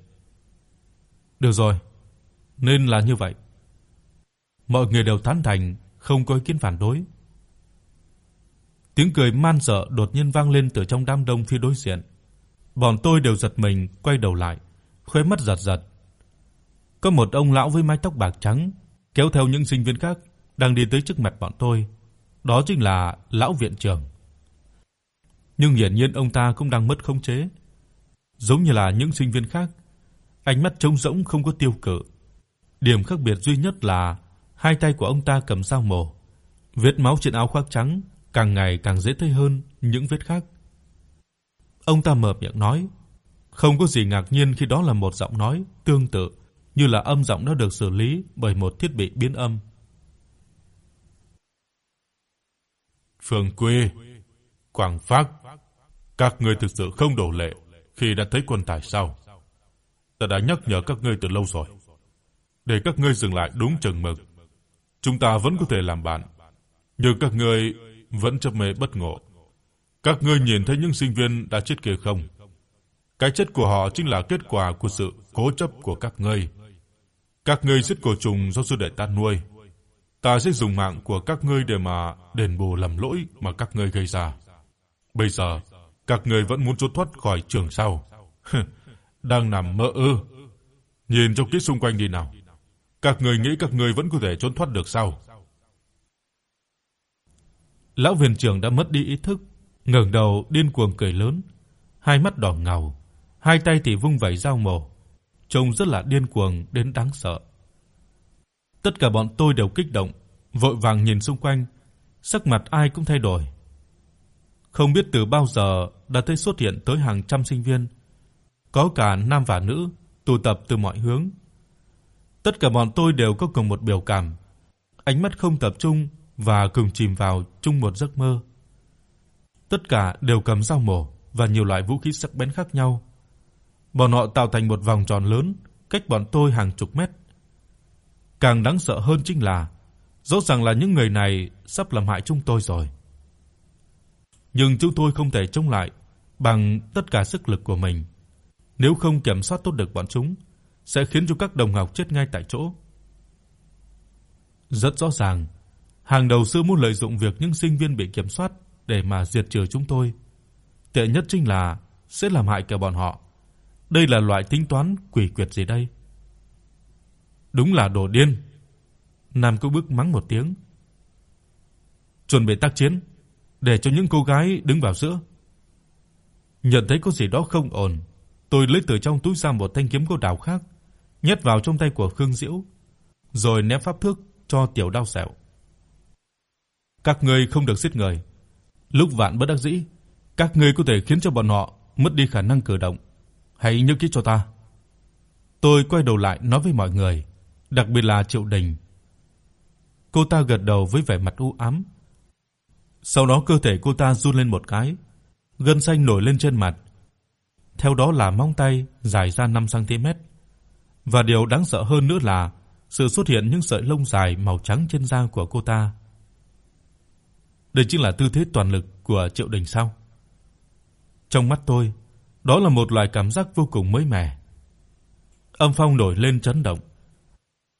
Được rồi, nên là như vậy. Mọi người đều tán thành, không có ý kiến phản đối. Tiếng cười man dợ đột nhiên vang lên từ trong đám đông phía đối diện. Bọn tôi đều giật mình quay đầu lại, khóe mắt giật giật. Có một ông lão với mái tóc bạc trắng kéo theo những sinh viên khác đang đi tới trước mặt bọn tôi. Đó chính là lão viện trưởng. Nhưng hiển nhiên ông ta cũng đang mất khống chế, giống như là những sinh viên khác, ánh mắt trống rỗng không có tiêu cự. Điểm khác biệt duy nhất là hai tay của ông ta cầm dao mổ. Vết máu trên áo khoác trắng càng ngày càng dễ thấy hơn những vết khác. Ông ta mở miệng nói, không có gì ngạc nhiên khi đó là một giọng nói tương tự, như là âm giọng đã được xử lý bởi một thiết bị biến âm. Phương Quy, Quảng Phác, các ngươi thực sự không đổ lệ khi đã thấy quân tài sao? Ta đã nhắc nhở các ngươi từ lâu rồi, để các ngươi dừng lại đúng chừng mực. Chúng ta vẫn có thể làm bạn, nhưng các ngươi vẫn chấp mê bất ngộ. Các ngươi nhìn thấy những sinh viên đã chết kia không? Cái chết của họ chính là kết quả của sự cố chấp của các ngươi. Các ngươi giết cổ trùng do sư đệ ta nuôi. Ta sẽ dùng mạng của các ngươi để mà đền bù lầm lỗi mà các ngươi gây ra. Bây giờ, các ngươi vẫn muốn trốn thoát khỏi trường sao? Đang nằm mơ ư? Nhìn cho kỹ xung quanh đi nào. Các ngươi nghĩ các ngươi vẫn có thể trốn thoát được sao? Lão viện trưởng đã mất đi ý thức, ngẩng đầu điên cuồng cười lớn. hai mắt đỏ ngầu, hai tay thì vung vẩy dao mổ, trông rất là điên cuồng đến đáng sợ. Tất cả bọn tôi đều kích động, vội vàng nhìn xung quanh, sắc mặt ai cũng thay đổi. Không biết từ bao giờ đã thấy xuất hiện tới hàng trăm sinh viên, có cả nam và nữ, tụ tập từ mọi hướng. Tất cả bọn tôi đều có cùng một biểu cảm, ánh mắt không tập trung và cùng chìm vào chung một giấc mơ. Tất cả đều cầm dao mổ và nhiều loại vũ khí sắc bén khác nhau. Bọn họ tạo thành một vòng tròn lớn, cách bọn tôi hàng chục mét. Càng đáng sợ hơn chính là rõ ràng là những người này sắp làm hại chúng tôi rồi. Nhưng chúng tôi không thể chống lại bằng tất cả sức lực của mình. Nếu không kiểm soát tốt được bọn chúng, sẽ khiến cho các đồng học chết ngay tại chỗ. Rất rõ ràng, hàng đầu sư muốn lợi dụng việc những sinh viên bị kiểm soát để mà diệt trừ chúng tôi. Tệ nhất chính là sẽ làm hại cả bọn họ. Đây là loại tính toán quỷ quyệt gì đây? Đúng là đồ điên. Nam Cốc Bức mắng một tiếng. Chuẩn bị tác chiến, để cho những cô gái đứng vào giữa. Nhận thấy có gì đó không ổn, tôi lấy từ trong túi ra một thanh kiếm gỗ đào khác, nhét vào trong tay của Khương Diễu, rồi ném pháp thước cho tiểu đao sẹo. Các ngươi không được giết người. Lúc vạn bất đắc dĩ, các ngươi có thể khiến cho bọn họ mất đi khả năng cử động. Hãy nhớ kỹ cho ta. Tôi quay đầu lại nói với mọi người, đặc biệt là Triệu Đình. Cô ta gật đầu với vẻ mặt u ám. Sau đó cơ thể cô ta run lên một cái, gân xanh nổi lên trên mặt. Theo đó là móng tay dài ra 5 cm. Và điều đáng sợ hơn nữa là sự xuất hiện những sợi lông dài màu trắng trên da của cô ta. Đây chính là tư thế toàn lực của Triệu Đình sao? Trong mắt tôi, đó là một loại cảm giác vô cùng mới mẻ. Âm phong nổi lên chấn động.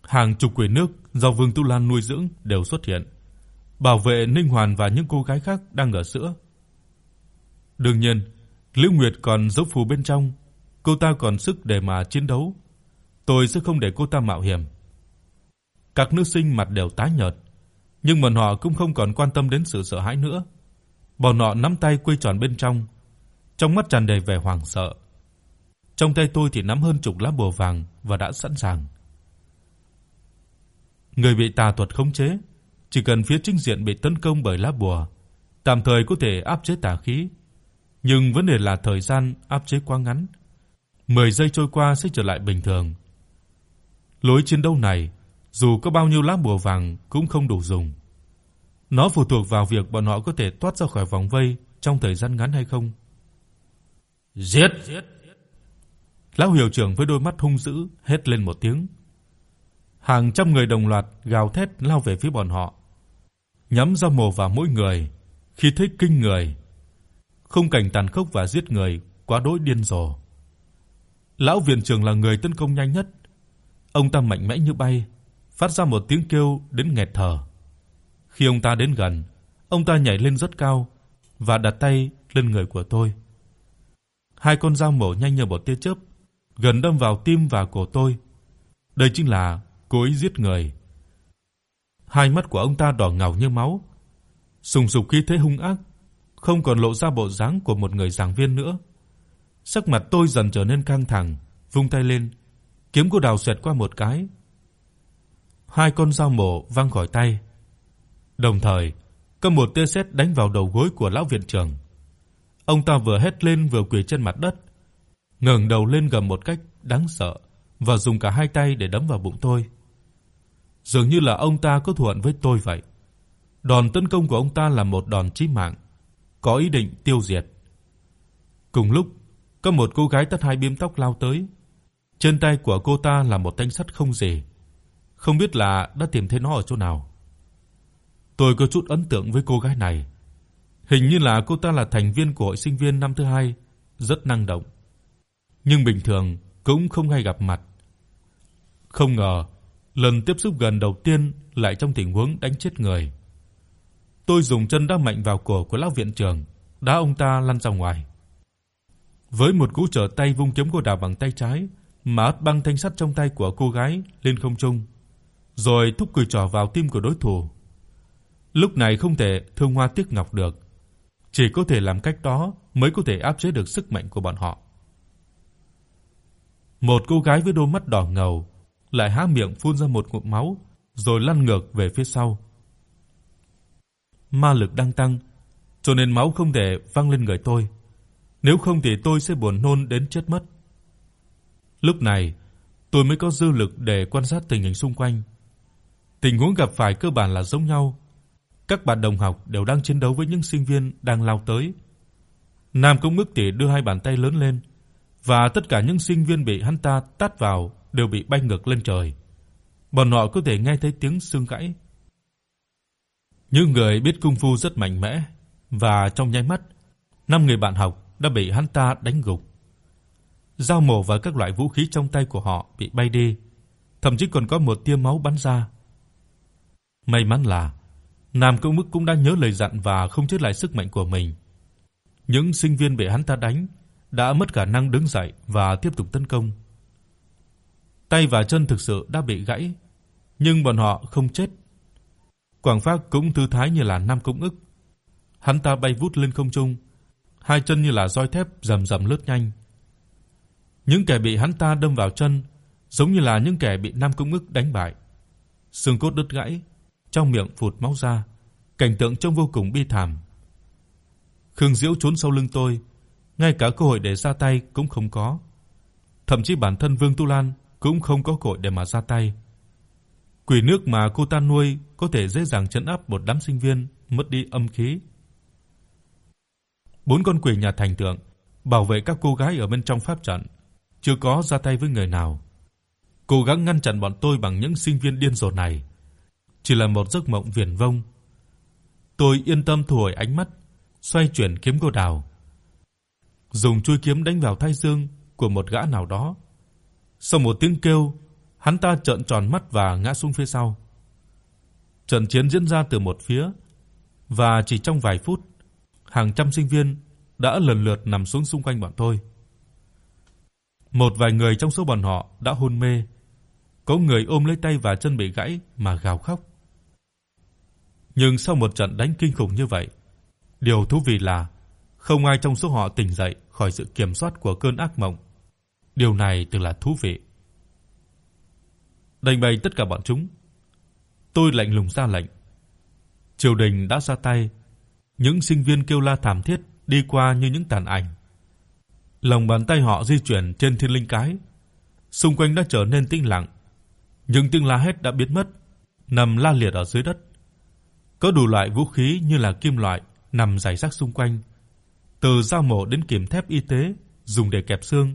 Hàng chục quỷ nước do Vương Tu Lan nuôi dưỡng đều xuất hiện, bảo vệ Ninh Hoàn và những cô gái khác đang ở giữa. Đương nhiên, Liễu Nguyệt còn giúp phù bên trong, cô ta còn sức để mà chiến đấu. Tôi sẽ không để cô ta mạo hiểm. Các nữ sinh mặt đều tái nhợt, nhưng bọn họ cũng không còn quan tâm đến sự sợ hãi nữa. Bọn họ nắm tay quây tròn bên trong, trong mắt tràn đầy vẻ hoảng sợ. Trong tay tôi thì nắm hơn chục lá bùa vàng và đã sẵn sàng. Người bị tà thuật khống chế, chỉ cần phía chính diện bị tấn công bởi lá bùa, tạm thời có thể áp chế tà khí, nhưng vấn đề là thời gian áp chế quá ngắn. 10 giây trôi qua sẽ trở lại bình thường. Lối chiến đấu này, dù có bao nhiêu lá bùa vàng cũng không đủ dùng. Nó phụ thuộc vào việc bọn họ có thể thoát ra khỏi vòng vây trong thời gian ngắn hay không. Giết! Lão hiệu trưởng với đôi mắt hung dữ hét lên một tiếng. Hàng trăm người đồng loạt gào thét lao về phía bọn họ, nhắm dao mổ vào mỗi người, khi thấy kinh người. không cảnh tàn khốc và giết người quá đỗi điên rồ. Lão viện trưởng là người tấn công nhanh nhất. Ông ta mạnh mẽ như bay, phát ra một tiếng kêu đến nghẹt thở. Khi ông ta đến gần, ông ta nhảy lên rất cao và đặt tay lên người của tôi. Hai con dao mổ nhanh như một tia chớp, gần đâm vào tim và cổ tôi. Đây chính là cố ý giết người. Hai mắt của ông ta đỏ ngầu như máu, sùng sục khí thế hung ác, không còn lộ ra bộ dáng của một người giảng viên nữa. Sắc mặt tôi dần trở nên căng thẳng, vung tay lên, kiếm của đào xoẹt qua một cái. Hai con dao mổ văng khỏi tay. Đồng thời, có một tia sét đánh vào đầu gối của lão viện trưởng. Ông ta vừa hét lên vừa quỳ trên mặt đất, ngẩng đầu lên gầm một cách đáng sợ và dùng cả hai tay để đấm vào bụng tôi. Dường như là ông ta có thù hận với tôi vậy. Đòn tấn công của ông ta là một đòn chí mạng, có ý định tiêu diệt. Cùng lúc, có một cô gái tóc hai bím tóc lao tới. Trên tay của cô ta là một thanh sắt không rỉ. Không biết là đã tìm thấy nó ở chỗ nào. Tôi có chút ấn tượng với cô gái này. Hình như là cô ta là thành viên của hội sinh viên năm thứ hai, rất năng động. Nhưng bình thường cũng không hay gặp mặt. Không ngờ, lần tiếp xúc gần đầu tiên lại trong tình huống đánh chết người. Tôi dùng chân đá mạnh vào cổ của lão viện trưởng, đá ông ta lăn ra ngoài. Với một cú trở tay vung kiếm cô đào bằng tay trái, mà ắt băng thanh sắt trong tay của cô gái lên không trung, rồi thúc cùi trỏ vào tim của đối thủ. Lúc này không thể thương hoa tiếc ngọc được chỉ có thể làm cách đó mới có thể áp chế được sức mạnh của bọn họ. Một cô gái với đôi mắt đỏ ngầu lại há miệng phun ra một ngụm máu rồi lăn ngược về phía sau. Ma lực đang tăng, cho nên máu không thể văng lên người tôi. Nếu không thì tôi sẽ buồn nôn đến chết mất. Lúc này, tôi mới có dư lực để quan sát tình hình xung quanh. Tình huống gặp phải cơ bản là giống nhau. Các bạn đồng học đều đang chiến đấu với những sinh viên đang lao tới. Nam Công Ngức Tỷ đưa hai bàn tay lớn lên, và tất cả những sinh viên bị hắn ta tát vào đều bị bay ngược lên trời. Bọn họ có thể nghe thấy tiếng xương gãy. Những người biết cung phu rất mạnh mẽ và trong nháy mắt, năm người bạn học đã bị hắn ta đánh gục. Dao mổ và các loại vũ khí trong tay của họ bị bay đi, thậm chí còn có một tia máu bắn ra. May mắn là Nam Công Mức cũng đã nhớ lời dặn và không chết lại sức mạnh của mình. Những sinh viên bị hắn ta đánh đã mất khả năng đứng dậy và tiếp tục tấn công. Tay và chân thực sự đã bị gãy, nhưng bọn họ không chết. Quảng Phác cũng thư thái như là Nam Công Ức. Hắn ta bay vút lên không trung, hai chân như là roi thép rầm rầm lướt nhanh. Những kẻ bị hắn ta đâm vào chân giống như là những kẻ bị Nam Công Ức đánh bại. Xương cốt đứt gãy, trong miệng phụt máu ra, cảnh tượng trông vô cùng bi thảm. Khương Diễu trốn sau lưng tôi, ngay cả cơ hội để ra tay cũng không có. Thậm chí bản thân Vương Tu Lan cũng không có cơ hội để mà ra tay. Quỷ nước mà cô ta nuôi có thể dễ dàng trấn áp một đám sinh viên mất đi âm khí. Bốn con quỷ nhà thành tượng bảo vệ các cô gái ở bên trong pháp trận, chưa có ra tay với người nào. Cố gắng ngăn chặn bọn tôi bằng những sinh viên điên rồ này, chỉ là một giấc mộng viển vông. Tôi yên tâm thu hồi ánh mắt, xoay chuyển kiếm cô đào, dùng chuôi kiếm đánh vào thái dương của một gã nào đó. Sau một tiếng kêu, hắn ta trợn tròn mắt và ngã xuống phía sau. Trận chiến diễn ra từ một phía và chỉ trong vài phút, hàng trăm sinh viên đã lần lượt nằm xuống xung quanh bọn tôi. Một vài người trong số bọn họ đã hôn mê, có người ôm lấy tay và chân bị gãy mà gào khóc. Nhưng sau một trận đánh kinh khủng như vậy, điều thú vị là không ai trong số họ tỉnh dậy khỏi sự kiểm soát của cơn ác mộng. Điều này thực là thú vị. đành bày tất cả bọn chúng. Tôi lạnh lùng ra lệnh. Triều đình đã ra tay, những sinh viên kêu la thảm thiết đi qua như những tàn ảnh. Lòng bàn tay họ di chuyển trên thiên linh cái, xung quanh đã trở nên tĩnh lặng. Những tiếng la hét đã biến mất, nằm la liệt ở dưới đất. Có đủ loại vũ khí như là kim loại nằm rải rác xung quanh từ dao mổ đến kìm thép y tế dùng để kẹp xương.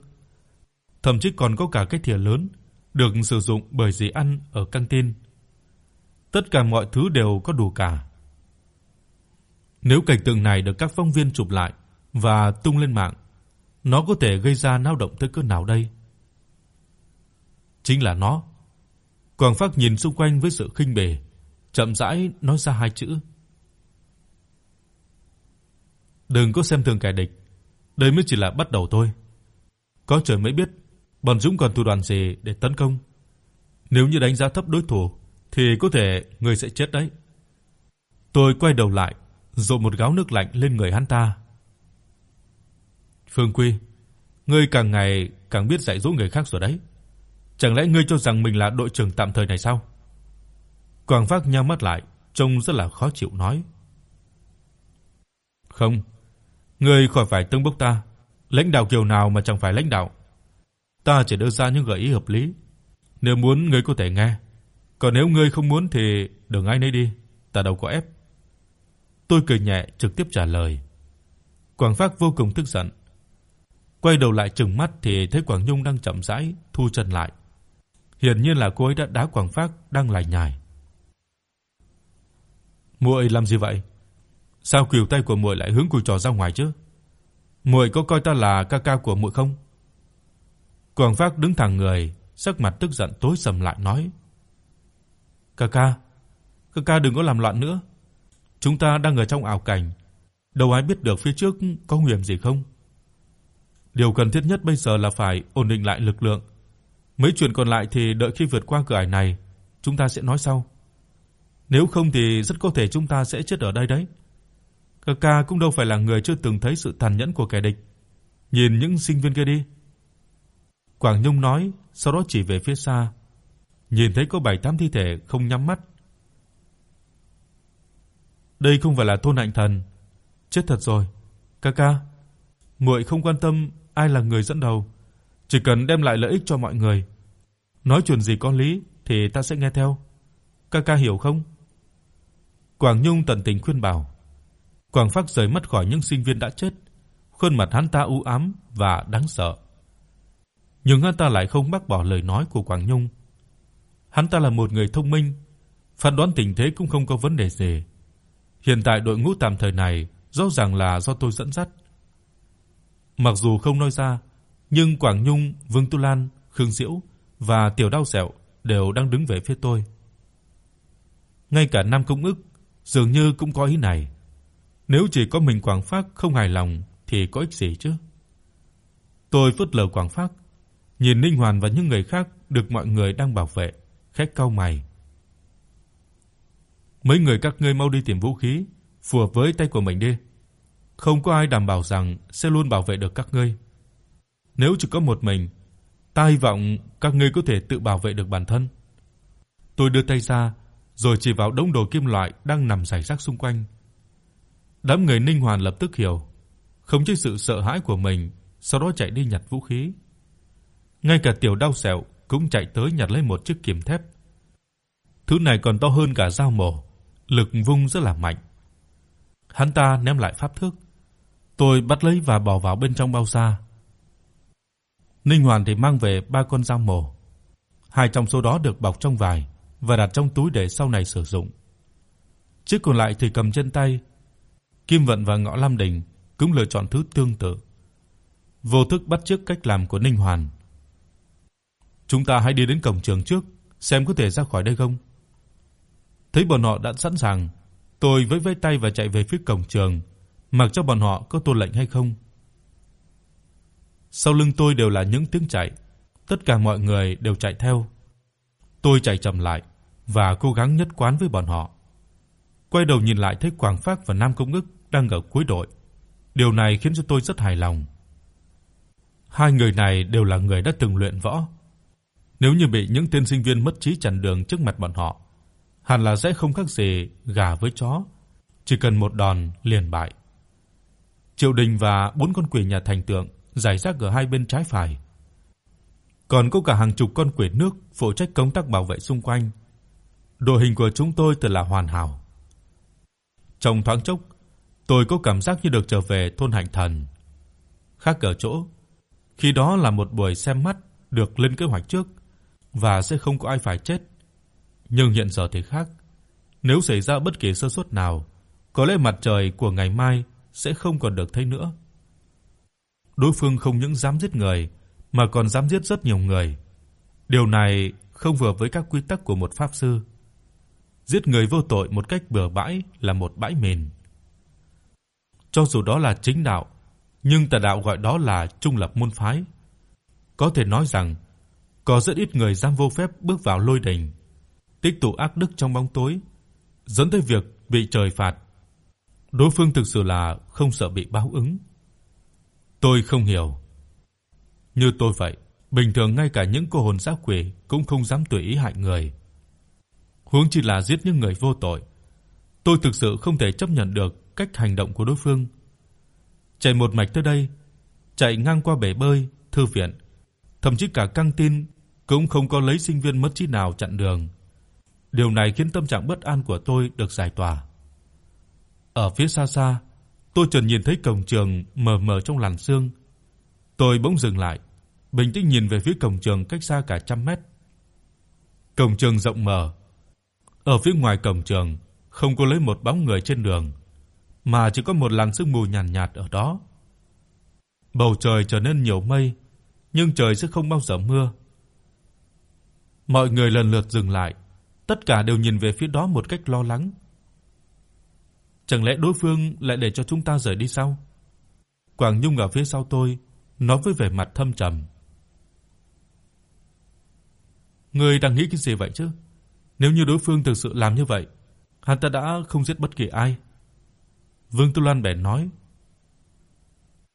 Thậm chí còn có cả cái thìa lớn được sử dụng bởi dì ăn ở căng tin. Tất cả mọi thứ đều có đủ cả. Nếu cảnh tượng này được các phóng viên chụp lại và tung lên mạng, nó có thể gây ra náo động tới cỡ nào đây? Chính là nó. Quang Phác nhìn xung quanh với sự khinh bỉ, chậm rãi nói ra hai chữ: Đừng có xem thường kẻ địch, đây mới chỉ là bắt đầu thôi. Có trời mới biết bọn dũng còn thủ đoạn gì để tấn công. Nếu như đánh giá thấp đối thủ thì có thể người sẽ chết đấy. Tôi quay đầu lại, dội một gáo nước lạnh lên người hắn ta. Phương Quy, ngươi càng ngày càng biết dạy dỗ người khác rồi đấy. Chẳng lẽ ngươi cho rằng mình là đội trưởng tạm thời này sao? Quảng Phác nhắm mắt lại, trông rất là khó chịu nói. Không, Ngươi khỏi phải tương bốc ta, lãnh đạo kiểu nào mà chẳng phải lãnh đạo. Ta chỉ đưa ra những gợi ý hợp lý, nếu muốn ngươi có thể nghe, còn nếu ngươi không muốn thì đừng ai nấy đi, ta đâu có ép." Tôi cười nhẹ trực tiếp trả lời. Quảng Phác vô cùng tức giận. Quay đầu lại trừng mắt thì thấy Quảng Nhung đang chậm rãi thu chân lại. Hiển nhiên là cô ấy đã đá Quảng Phác đang lải nhải. "Muội làm gì vậy?" Sao cừu tay của muội lại hướng cùi trò ra ngoài chứ? Muội có coi ta là ca ca của muội không? Quảng Phác đứng thẳng người, sắc mặt tức giận tối sầm lại nói: "Ca ca, ca ca đừng có làm loạn nữa. Chúng ta đang ở trong ảo cảnh, đâu ai biết được phía trước có nguy hiểm gì không. Điều cần thiết nhất bây giờ là phải ổn định lại lực lượng. Mấy chuyện còn lại thì đợi khi vượt qua cửa ải này, chúng ta sẽ nói sau. Nếu không thì rất có thể chúng ta sẽ chết ở đây đấy." Ca ca cũng đâu phải là người chưa từng thấy sự tàn nhẫn của kẻ địch. Nhìn những sinh viên kia đi." Quảng Nhung nói, sau đó chỉ về phía xa. Nhìn thấy có 7-8 thi thể không nhắm mắt. Đây không phải là thôn Hạnh Thần. Chết thật rồi. Ca ca, muội không quan tâm ai là người dẫn đầu, chỉ cần đem lại lợi ích cho mọi người. Nói chuyện gì có lý thì ta sẽ nghe theo. Ca ca hiểu không? Quảng Nhung tận tình khuyên bảo. Quảng Phác rời mắt khỏi những sinh viên đã chết, khuôn mặt hắn ta u ám và đáng sợ. Nhưng hắn ta lại không bác bỏ lời nói của Quảng Nhung. Hắn ta là một người thông minh, phán đoán tình thế cũng không có vấn đề gì. Hiện tại đội ngũ tạm thời này rõ ràng là do tôi dẫn dắt. Mặc dù không nói ra, nhưng Quảng Nhung, Vương Tu Lan, Khương Diễu và Tiểu Đao Sẹo đều đang đứng về phía tôi. Ngay cả Nam Công Ức dường như cũng có ý này. Nếu chỉ có mình Quảng Phác không hài lòng thì có ích gì chứ? Tôi phớt lờ Quảng Phác, nhìn Ninh Hoàn và những người khác được mọi người đang bảo vệ, khẽ cau mày. Mấy người các ngươi mau đi tìm vũ khí, phù hợp với tay của mình đi. Không có ai đảm bảo rằng sẽ luôn bảo vệ được các ngươi. Nếu chỉ có một mình, ta hy vọng các ngươi có thể tự bảo vệ được bản thân. Tôi đưa tay ra, rồi chỉ vào đống đồ kim loại đang nằm rải rác xung quanh. Đám người Ninh Hoàn lập tức hiểu, không chế sự sợ hãi của mình, sau đó chạy đi nhặt vũ khí. Ngay cả Tiểu Đao Sẹo cũng chạy tới nhặt lấy một chiếc kiếm thép. Thứ này còn to hơn cả dao mổ, lực vung rất là mạnh. Hắn ta ném lại pháp thước. Tôi bắt lấy và bỏ vào bên trong bao da. Ninh Hoàn thì mang về ba con dao mổ. Hai trong số đó được bọc trong vải và đặt trong túi để sau này sử dụng. Chiếc còn lại thì cầm trên tay. Kim Vận và Ngọ Lam Đình cũng lựa chọn thứ tương tự. Vô thức bắt chước cách làm của Ninh Hoàn. Chúng ta hãy đi đến cổng trường trước, xem có thể ra khỏi đây không. Thấy bọn họ đã sẵn sàng, tôi vẫy vẫy tay và chạy về phía cổng trường, mặc cho bọn họ có tuân lệnh hay không. Sau lưng tôi đều là những tiếng chạy, tất cả mọi người đều chạy theo. Tôi chạy chậm lại và cố gắng nhất quán với bọn họ. Quay đầu nhìn lại thấy Quảng Phác và Nam Công Ngức đang ở cuối đội. Điều này khiến cho tôi rất hài lòng. Hai người này đều là người đã từng luyện võ. Nếu như bị những tên sinh viên mất trí chặn đường trước mặt bọn họ, hẳn là sẽ không khác gì gà với chó, chỉ cần một đòn liền bại. Triệu Đình và bốn con quỷ nhà thành tượng giải rác ở hai bên trái phải. Còn có cả hàng chục con quỷ nước phụ trách công tác bảo vệ xung quanh. Đội hình của chúng tôi thật là hoàn hảo. Trong thoáng chốc, tôi có cảm giác như được trở về thôn Hạnh Thần. Khác ở chỗ, khi đó là một buổi xem mắt được lên kế hoạch trước và sẽ không có ai phải chết. Nhưng hiện giờ thì khác. Nếu xảy ra bất kỳ sơ suất nào, có lẽ mặt trời của ngày mai sẽ không còn được thấy nữa. Đối phương không những dám giết người mà còn dám giết rất nhiều người. Điều này không vừa với các quy tắc của một pháp sư. Giết người vô tội một cách bừa bãi là một bãi mìn. Cho dù đó là chính đạo, nhưng tà đạo gọi đó là trung lập môn phái. Có thể nói rằng có rất ít người dám vô phép bước vào lôi đình, tích tụ ác đức trong bóng tối, dẫn tới việc bị trời phạt. Đối phương thực sự là không sợ bị báo ứng. Tôi không hiểu. Như tôi vậy, bình thường ngay cả những cô hồn dã quỷ cũng không dám tùy ý hại người. Huống chi là giết những người vô tội. Tôi thực sự không thể chấp nhận được cách hành động của đối phương. Chạy một mạch tới đây, chạy ngang qua bể bơi, thư viện, thậm chí cả căng tin cũng không có lấy sinh viên mất trí nào chặn đường. Điều này khiến tâm trạng bất an của tôi được giải tỏa. Ở phía xa xa, tôi chợt nhìn thấy cổng trường mờ mờ trong làn sương. Tôi bỗng dừng lại, bình tĩnh nhìn về phía cổng trường cách xa cả trăm mét. Cổng trường rộng mở. Ở phía ngoài cổng trường không có lấy một bóng người trên đường, mà chỉ có một làn sương mù nhàn nhạt, nhạt ở đó. Bầu trời trở nên nhiều mây, nhưng trời sẽ không bao giờ mưa. Mọi người lần lượt dừng lại, tất cả đều nhìn về phía đó một cách lo lắng. Chẳng lẽ đối phương lại để cho chúng ta rời đi sao? Quảng Nhung ở phía sau tôi, nói với vẻ mặt thâm trầm. Ngươi đang nghĩ cái gì vậy chứ? Nếu như đối phương thực sự làm như vậy, hắn ta đã không giết bất kỳ ai. Vương Tu Lan bèn nói: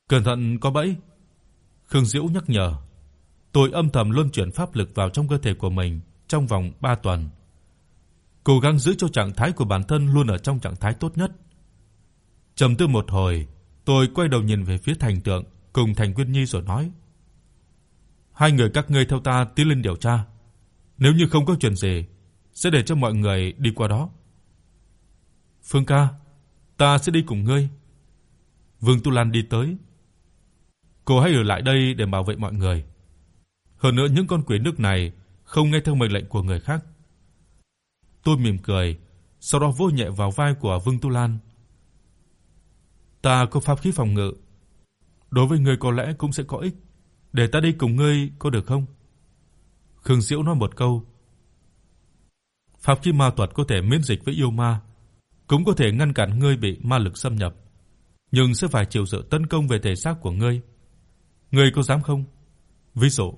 "Cẩn thận có bẫy." Khương Diễu nhắc nhở. Tôi âm thầm luân chuyển pháp lực vào trong cơ thể của mình trong vòng 3 tuần, cố gắng giữ cho trạng thái của bản thân luôn ở trong trạng thái tốt nhất. Trầm tư một hồi, tôi quay đầu nhìn về phía Thành Tượng cùng Thành Quyên Nhi rồi nói: "Hai người các ngươi theo ta tiến lên điều tra, nếu như không có chuyện gì, sẽ để cho mọi người đi qua đó." "Phương ca, ta sẽ đi cùng ngươi." Vương Tu Lan đi tới. "Cô hãy ở lại đây để bảo vệ mọi người." Hơn nữa những con quỷ nước này không nghe theo mệnh lệnh của người khác. Tôi mỉm cười, sau đó vỗ nhẹ vào vai của Vương Tu Lan. Ta có pháp khí phòng ngự, đối với ngươi có lẽ cũng sẽ có ích, để ta đi cùng ngươi có được không? Khương Diễu nói một câu. Pháp khí ma thuật có thể miễn dịch với yêu ma, cũng có thể ngăn cản ngươi bị ma lực xâm nhập, nhưng sẽ phải chịu sự tấn công về thể xác của ngươi. Ngươi có dám không? Ví dụ,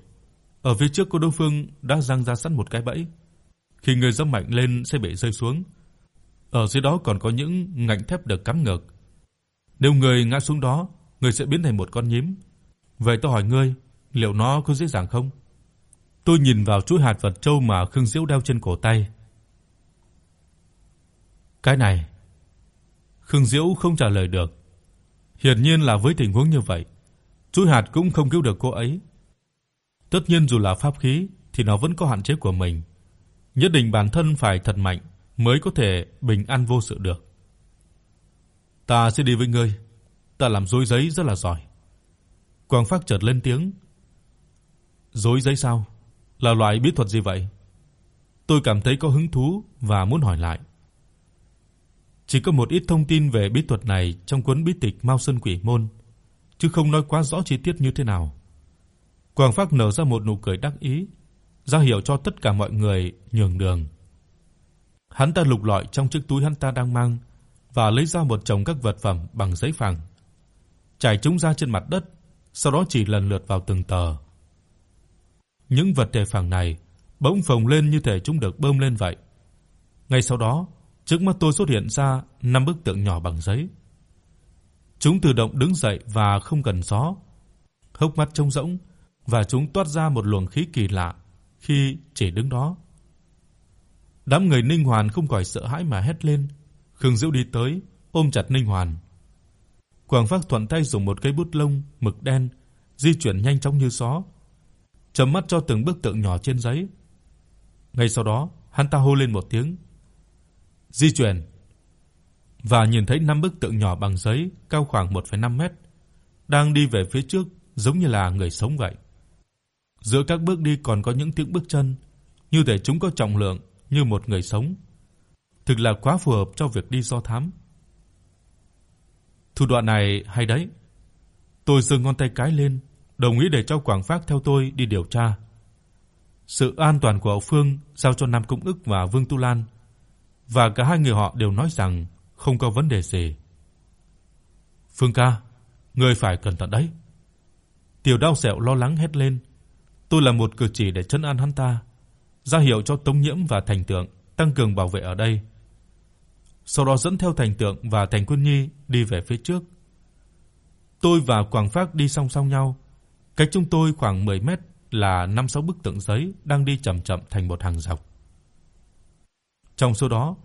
ở phía trước của đối phương đã giăng ra sẵn một cái bẫy. Khi người giẫm mạnh lên sẽ bị rơi xuống. Ở dưới đó còn có những ngạnh thép được cắm ngược. Nếu người ngã xuống đó, người sẽ biến thành một con nhím. Vậy tôi hỏi ngươi, liệu nó có dễ dàng không? Tôi nhìn vào chuỗi hạt vật châu mà Khương Diễu đeo trên cổ tay. Cái này, Khương Diễu không trả lời được. Hiển nhiên là với tình huống như vậy, chuỗi hạt cũng không cứu được cô ấy. Tất nhiên dù là pháp khí thì nó vẫn có hạn chế của mình. Nhất định bản thân phải thật mạnh mới có thể bình an vô sự được. Ta sẽ đi với ngươi. Ta làm rối giấy rất là giỏi. Quang Phác chợt lên tiếng. Rối giấy sao? Là loại bí thuật gì vậy? Tôi cảm thấy có hứng thú và muốn hỏi lại. Chỉ có một ít thông tin về bí thuật này trong cuốn bí tịch Mao Sơn Quỷ môn, chứ không nói quá rõ chi tiết như thế nào. Quang Phác nở ra một nụ cười đắc ý, ra hiệu cho tất cả mọi người nhường đường. Hắn ta lục lọi trong chiếc túi hắn ta đang mang và lấy ra một chồng các vật phẩm bằng giấy phẳng, trải chúng ra trên mặt đất, sau đó chỉ lần lượt vào từng tờ. Những vật thể phẳng này bỗng phồng lên như thể chúng được bơm lên vậy. Ngay sau đó, trước mắt tôi xuất hiện ra năm bức tượng nhỏ bằng giấy. Chúng tự động đứng dậy và không cần gió. Hốc mắt trông rỗng, và chúng toát ra một luồng khí kỳ lạ khi chỉ đứng đó. Đám người Ninh Hoàn không khỏi sợ hãi mà hét lên. Khương Diệu đi tới, ôm chặt Ninh Hoàn. Quảng Phác thuận tay dùng một cây bút lông mực đen di chuyển nhanh chóng như gió, chớp mắt cho từng bức tượng nhỏ trên giấy. Ngay sau đó, hắn ta hô lên một tiếng. Di chuyển. Và nhìn thấy năm bức tượng nhỏ bằng giấy cao khoảng 1.5 mét đang đi về phía trước giống như là người sống vậy. Giữa các bước đi còn có những tiếng bước chân, như thể chúng có trọng lượng như một người sống. Thực là quá phù hợp cho việc đi do thám. Thủ đoạn này hay đấy. Tôi giơ ngón tay cái lên, đồng ý để cho Quảng Phác theo tôi đi điều tra. Sự an toàn của hậu phương giao cho Nam Cung Ức và Vương Tu Lan, và cả hai người họ đều nói rằng không có vấn đề gì. Phương ca, ngươi phải cẩn thận đấy. Tiểu Đao Sẹo lo lắng hét lên, Tôi làm một cử chỉ để trấn an hắn ta, ra hiệu cho Tống Nhiễm và Thành Tượng tăng cường bảo vệ ở đây. Sau đó dẫn theo Thành Tượng và Thành Quân Nhi đi về phía trước. Tôi và Quảng Phác đi song song nhau, cách chúng tôi khoảng 10 mét là 5-6 bức tượng giấy đang đi chậm chậm thành một hàng dọc. Trong số đó,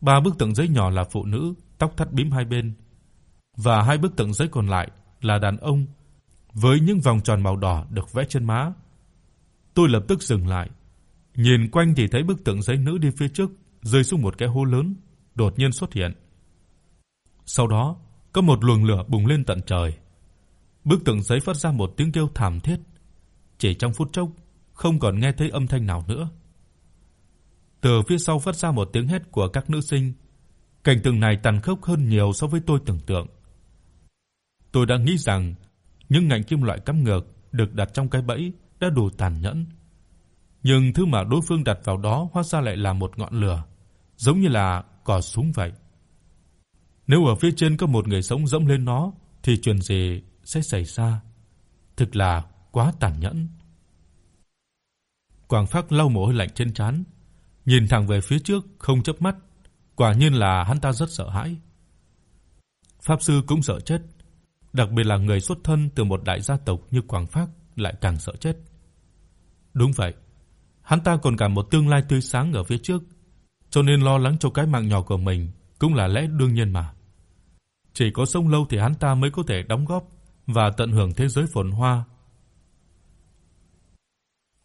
ba bức tượng giấy nhỏ là phụ nữ, tóc thắt bím hai bên, và hai bức tượng giấy còn lại là đàn ông với những vòng tròn màu đỏ được vẽ trên má Tôi lập tức dừng lại, nhìn quanh thì thấy bức tượng giấy nữ đi phía trước rơi xuống một cái hố lớn, đột nhiên xuất hiện. Sau đó, có một luồng lửa bùng lên tận trời. Bức tường giấy phát ra một tiếng kêu thảm thiết, chỉ trong phút chốc không còn nghe thấy âm thanh nào nữa. Từ phía sau phát ra một tiếng hét của các nữ sinh. Cảnh tượng này tàn khốc hơn nhiều so với tôi tưởng tượng. Tôi đã nghĩ rằng những ngạnh kim loại cắm ngược được đặt trong cái bẫy đã đủ tàn nhẫn. Nhưng thứ mà đối phương đặt vào đó hóa ra lại là một ngọn lửa, giống như là cò súng vậy. Nếu ở phía trên có một người sống dẫm lên nó thì chuyện gì sẽ xảy ra? Thực là quá tàn nhẫn. Quảng Phác lau mồ hôi lạnh trên trán, nhìn thẳng về phía trước không chớp mắt, quả nhiên là hắn ta rất sợ hãi. Pháp sư cũng sợ chết, đặc biệt là người xuất thân từ một đại gia tộc như Quảng Phác lại càng sợ chết. Đúng vậy, hắn ta còn cả một tương lai tươi sáng ở phía trước, cho nên lo lắng cho cái mạng nhỏ của mình cũng là lẽ đương nhiên mà. Chỉ có sống lâu thì hắn ta mới có thể đóng góp và tận hưởng thế giới phồn hoa.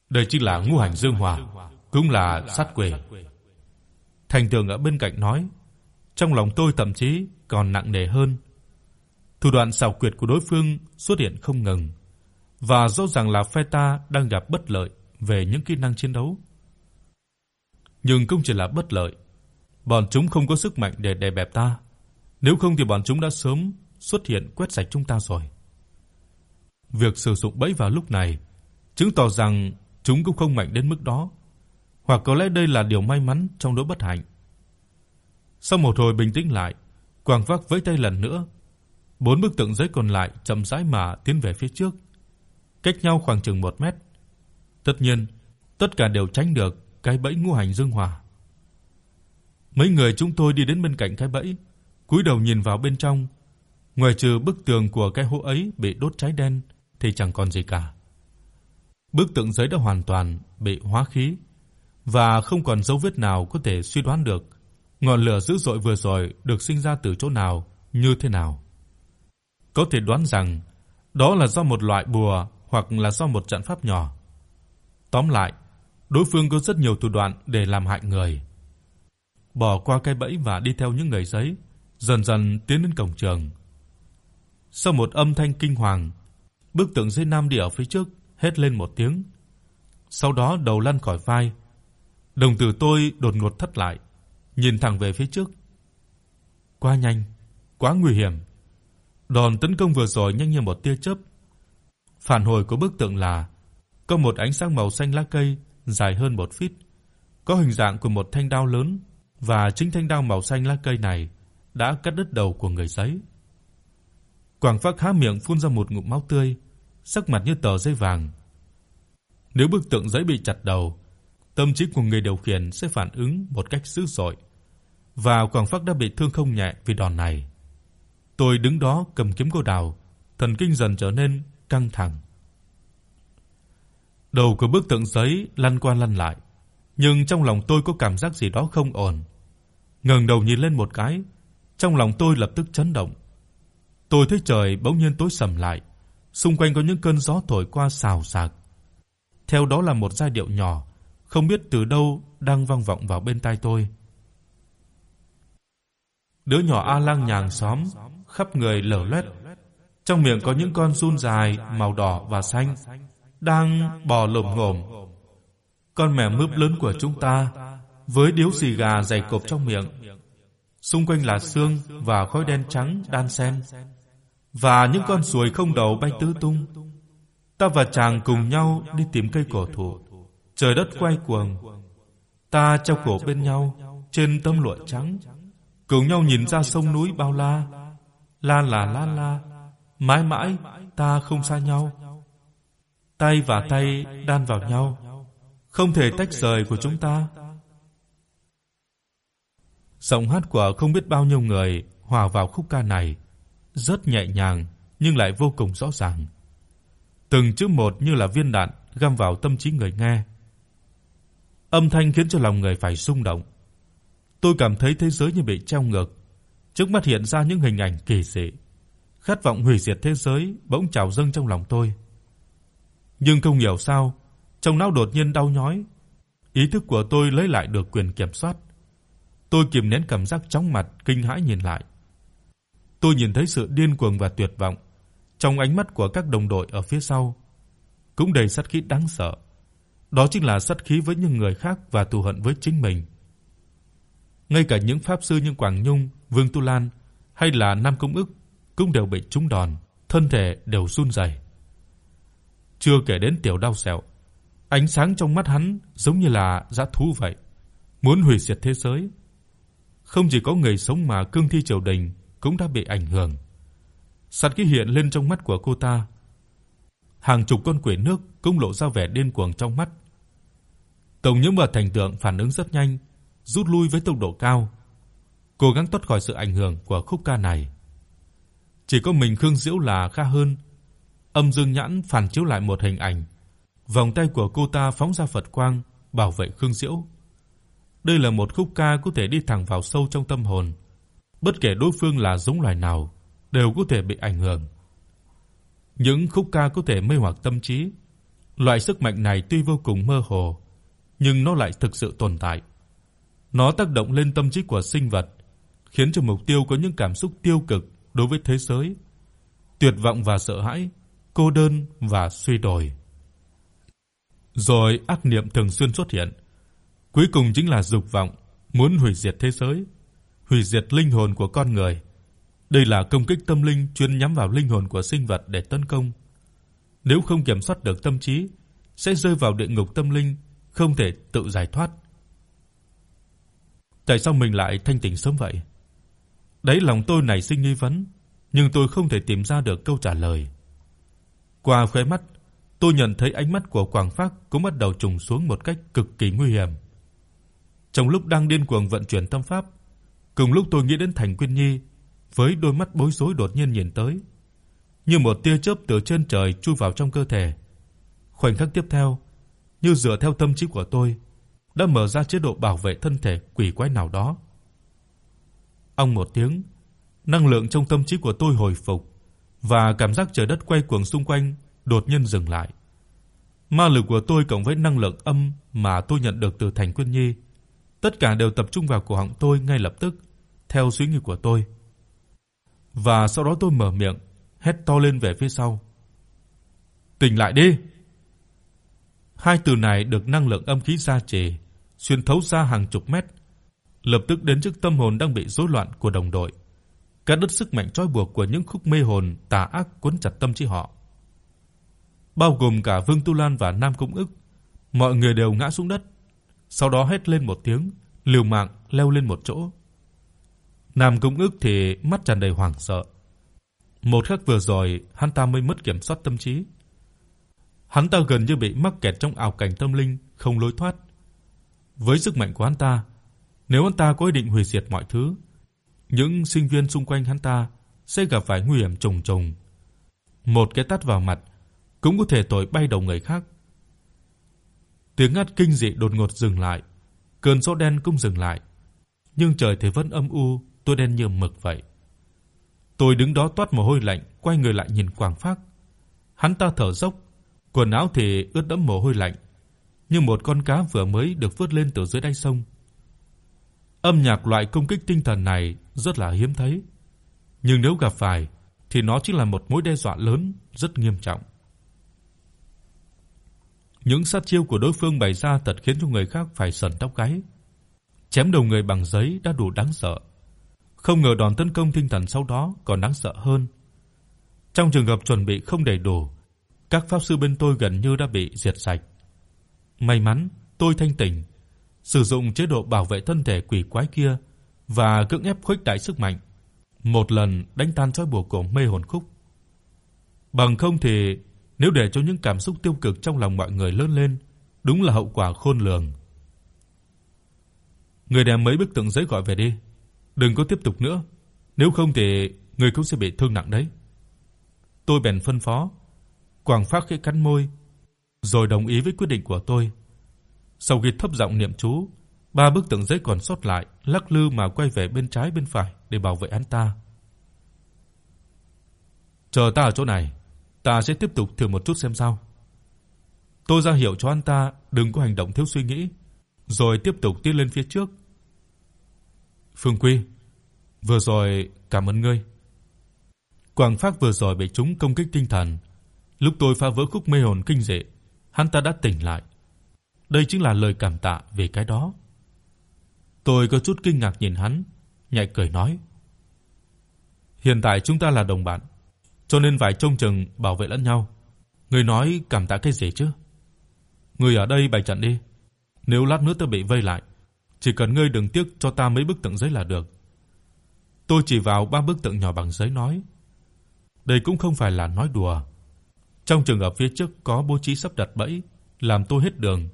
Đây chính là ngũ hành dương hòa, cũng là sát quỷ. Thành Tường ở bên cạnh nói, trong lòng tôi thậm chí còn nặng nề hơn. Thủ đoạn xảo quyệt của đối phương xuất hiện không ngừng, và rõ ràng là phe ta đang gặp bất lợi về những kỹ năng chiến đấu. Nhưng cũng chỉ là bất lợi, bọn chúng không có sức mạnh để đè bẹp ta, nếu không thì bọn chúng đã sớm xuất hiện quét sạch chúng ta rồi. Việc sử dụng bẫy vào lúc này chứng tỏ rằng chúng cũng không mạnh đến mức đó, hoặc có lẽ đây là điều may mắn trong nỗi bất hạnh. Sau một hồi bình tĩnh lại, Quang Vác vẫy tay lần nữa, bốn bức tượng giấy còn lại chậm rãi mà tiến về phía trước, cách nhau khoảng chừng 1 mét. Tất nhiên, tất cả đều tránh được cái bẫy ngũ hành dương hỏa. Mấy người chúng tôi đi đến bên cạnh cái bẫy, cúi đầu nhìn vào bên trong. Ngoài trừ bức tường của cái hố ấy bị đốt cháy đen thì chẳng còn gì cả. Bức tượng giấy đã hoàn toàn bị hóa khí và không còn dấu vết nào có thể suy đoán được ngọn lửa dữ dội vừa rồi được sinh ra từ chỗ nào, như thế nào. Có thể đoán rằng đó là do một loại bùa hoặc là do một trận pháp nhỏ. Tóm lại, đối phương có rất nhiều thủ đoạn để làm hại người. Bỏ qua cái bẫy và đi theo những người giấy, dần dần tiến đến cổng trường. Sau một âm thanh kinh hoàng, bức tượng dưới nam đi ở phía trước hét lên một tiếng. Sau đó đầu lăn khỏi vai. Đồng tử tôi đột ngột thất lại, nhìn thẳng về phía trước. Quá nhanh, quá nguy hiểm. Đòn tấn công vừa rồi nhanh như một tia chớp. Phản hồi của bức tượng là có một ánh sáng màu xanh lá cây dài hơn 1 feet, có hình dạng của một thanh đao lớn và chính thanh đao màu xanh lá cây này đã cắt đứt đầu của người giấy. Quảng Phác há miệng phun ra một ngụm máu tươi, sắc mặt như tờ giấy vàng. Nếu bức tượng giấy bị chặt đầu, tâm trí của người điều khiển sẽ phản ứng một cách dữ dội, và Quảng Phác đã bị thương không nhẹ vì đòn này. Tôi đứng đó cầm kiếm cô đào, thần kinh dần trở nên căng thẳng. Đầu của bức tượng giấy lăn qua lăn lại, nhưng trong lòng tôi có cảm giác gì đó không ổn. Ngẩng đầu nhìn lên một cái, trong lòng tôi lập tức chấn động. Tôi thấy trời bỗng nhiên tối sầm lại, xung quanh có những cơn gió thổi qua xào xạc. Theo đó là một giai điệu nhỏ, không biết từ đâu đang vang vọng vào bên tai tôi. Đứa nhỏ A Lang nhàng xóm, khắp người lở loét. Trong miệng có những con giun dài màu đỏ và xanh đang bò lồm ngồm. Con mèo mướp lớn của chúng ta với điếu xì gà dày cộp trong miệng. Xung quanh là xương và khói đen trắng đan xen và những con ruồi không đầu bay tứ tung. Ta và chàng cùng nhau đi tìm cây cổ thụ. Trời đất quay cuồng. Ta treo cổ bên nhau trên tấm lụa trắng, cùng nhau nhìn ra sông núi bao la. La là la la, mãi mãi ta không xa nhau. Tay và tay đan vào nhau, không thể tách rời của chúng ta. Giọng hát của không biết bao nhiêu người hòa vào khúc ca này, rất nhẹ nhàng nhưng lại vô cùng rõ ràng. Từng chữ một như là viên đạn găm vào tâm trí người nghe. Âm thanh khiến cho lòng người phải rung động. Tôi cảm thấy thế giới như bị treo ngược, trước mắt hiện ra những hình ảnh kỳ dị. Khát vọng hủy diệt thế giới bỗng trào dâng trong lòng tôi. Nhưng không hiểu sao, trong não đột nhiên đau nhói, ý thức của tôi lấy lại được quyền kiểm soát. Tôi kiềm nén cảm giác chóng mặt kinh hãi nhìn lại. Tôi nhìn thấy sự điên cuồng và tuyệt vọng trong ánh mắt của các đồng đội ở phía sau, cũng đầy sát khí đáng sợ. Đó chính là sát khí với những người khác và thù hận với chính mình. Ngay cả những pháp sư như Quảng Nhung, Vương Tu Lan hay là Nam Công Ức cũng đều bị trúng đòn, thân thể đều run rẩy. Chưa kể đến tiểu đau sẹo, ánh sáng trong mắt hắn giống như là dã thú vậy, muốn hủy diệt thế giới. Không chỉ có người sống mà cương thi triều đình cũng đã bị ảnh hưởng. Sát khí hiện lên trong mắt của cô ta. Hàng chục con quỷ nước cũng lộ ra vẻ điên cuồng trong mắt. Tổng Nhiễm và Thành Tượng phản ứng rất nhanh, rút lui với tốc độ cao, cố gắng thoát khỏi sự ảnh hưởng của khúc ca này. Chỉ có mình Khương Diễu là khá hơn. Âm dương nhãn phản chiếu lại một hình ảnh. Vòng tay của cô ta phóng ra Phật quang, bảo vệ Khương Diễu. Đây là một khúc ca có thể đi thẳng vào sâu trong tâm hồn. Bất kể đối phương là giống loài nào, đều có thể bị ảnh hưởng. Những khúc ca có thể mê hoặc tâm trí. Loại sức mạnh này tuy vô cùng mơ hồ, nhưng nó lại thực sự tồn tại. Nó tác động lên tâm trí của sinh vật, khiến cho mục tiêu có những cảm xúc tiêu cực đối với thế giới, tuyệt vọng và sợ hãi, cô đơn và suy đồi. Rồi ác niệm thường xuyên xuất hiện, cuối cùng chính là dục vọng muốn hủy diệt thế giới, hủy diệt linh hồn của con người. Đây là công kích tâm linh chuyên nhắm vào linh hồn của sinh vật để tấn công. Nếu không kiểm soát được tâm trí, sẽ rơi vào địa ngục tâm linh, không thể tự giải thoát. Tại sao mình lại thanh tỉnh sớm vậy? Đấy lòng tôi nảy sinh nghi vấn, nhưng tôi không thể tìm ra được câu trả lời. Qua khóe mắt, tôi nhận thấy ánh mắt của Quảng Phác cũng bắt đầu trùng xuống một cách cực kỳ nguy hiểm. Trong lúc đang điên cuồng vận chuyển tâm pháp, cùng lúc tôi nghĩ đến Thành Quyên Nhi với đôi mắt bối rối đột nhiên nhìn tới, như một tia chớp từ trên trời chui vào trong cơ thể. Khoảnh khắc tiếp theo, như dựa theo tâm trí của tôi, đã mở ra chế độ bảo vệ thân thể quỷ quái nào đó. ông một tiếng, năng lượng trong tâm trí của tôi hồi phục và cảm giác trời đất quay cuồng xung quanh đột nhiên dừng lại. Ma lực của tôi cộng với năng lượng âm mà tôi nhận được từ Thành Quyên Nhi, tất cả đều tập trung vào cổ họng tôi ngay lập tức, theo suy nghĩ của tôi. Và sau đó tôi mở miệng, hét to lên về phía sau. "Tỉnh lại đi!" Hai từ này được năng lượng âm khí gia trì, xuyên thấu ra hàng chục mét, lập tức đến trước tâm hồn đang bị rối loạn của đồng đội. Cắt đứt sức mạnh trói buộc của những khúc mê hồn tà ác cuốn chặt tâm trí họ. Bao gồm cả Vương Tu Lan và Nam Cung Ức, mọi người đều ngã xuống đất, sau đó hét lên một tiếng, liều mạng leo lên một chỗ. Nam Cung ước thì mắt tràn đầy hoảng sợ. Một khắc vừa rồi, hắn ta mới mất kiểm soát tâm trí. Hắn ta gần như bị mắc kẹt trong ảo cảnh tâm linh không lối thoát. Với sức mạnh của hắn ta, nếu hắn ta có ý định hủy diệt mọi thứ, những sinh viên xung quanh hắn ta sẽ gặp phải nguy hiểm trùng trùng. Một cái tát vào mặt cũng có thể thổi bay đầu người khác. Tiếng ngắt kinh dị đột ngột dừng lại, cơn gió đen cũng dừng lại, nhưng trời thì vẫn âm u, tối đen như mực vậy. Tôi đứng đó toát mồ hôi lạnh, quay người lại nhìn Quảng Phác. Hắn ta thở dốc, quần áo thì ướt đẫm mồ hôi lạnh, như một con cá vừa mới được vớt lên từ dưới đáy sông. Âm nhạc loại công kích tinh thần này rất là hiếm thấy, nhưng nếu gặp phải thì nó chính là một mối đe dọa lớn rất nghiêm trọng. Những sát chiêu của đối phương bày ra thật khiến cho người khác phải sởn tóc gáy. Chém đầu người bằng giấy đã đủ đáng sợ, không ngờ đòn tấn công tinh thần sau đó còn đáng sợ hơn. Trong trường hợp chuẩn bị không đầy đủ, các pháp sư bên tôi gần như đã bị diệt sạch. May mắn tôi thanh tỉnh, sử dụng chế độ bảo vệ thân thể quỷ quái kia và cưỡng ép khuếch đại sức mạnh, một lần đánh tan trói buộc của mê hồn khúc. Bằng không thì nếu để cho những cảm xúc tiêu cực trong lòng mọi người lớn lên, đúng là hậu quả khôn lường. Người đem mấy bức tượng giấy gọi về đi, đừng có tiếp tục nữa, nếu không thì người cũng sẽ bị thương nặng đấy. Tôi bèn phân phó. Quảng Phác khẽ cắn môi, rồi đồng ý với quyết định của tôi. Sau khi thấp giọng niệm chú, ba bức tượng giấy còn sót lại lắc lư mà quay về bên trái bên phải để bảo vệ hắn ta. Chờ ta ở chỗ này, ta sẽ tiếp tục thử một chút xem sao. Tôi ra hiệu cho hắn ta đừng có hành động thiếu suy nghĩ, rồi tiếp tục tiến lên phía trước. Phương Quy, vừa rồi cảm ơn ngươi. Quảng Phác vừa rồi bị chúng công kích tinh thần, lúc tôi phá vỡ khúc mê hồn kinh dị, hắn ta đã tỉnh lại. Đây chính là lời cảm tạ về cái đó. Tôi có chút kinh ngạc nhìn hắn, nhạy cười nói: "Hiện tại chúng ta là đồng bạn, cho nên phải trông chừng bảo vệ lẫn nhau. Ngươi nói cảm tạ cái gì chứ? Ngươi ở đây bày trận đi. Nếu lát nữa ta bị vây lại, chỉ cần ngươi đừng tiếc cho ta mấy bức tượng giấy là được." Tôi chỉ vào ba bức tượng nhỏ bằng giấy nói: "Đây cũng không phải là nói đùa. Trong trường hợp phía trước có bố trí sắp đặt bẫy, làm tôi hết đường,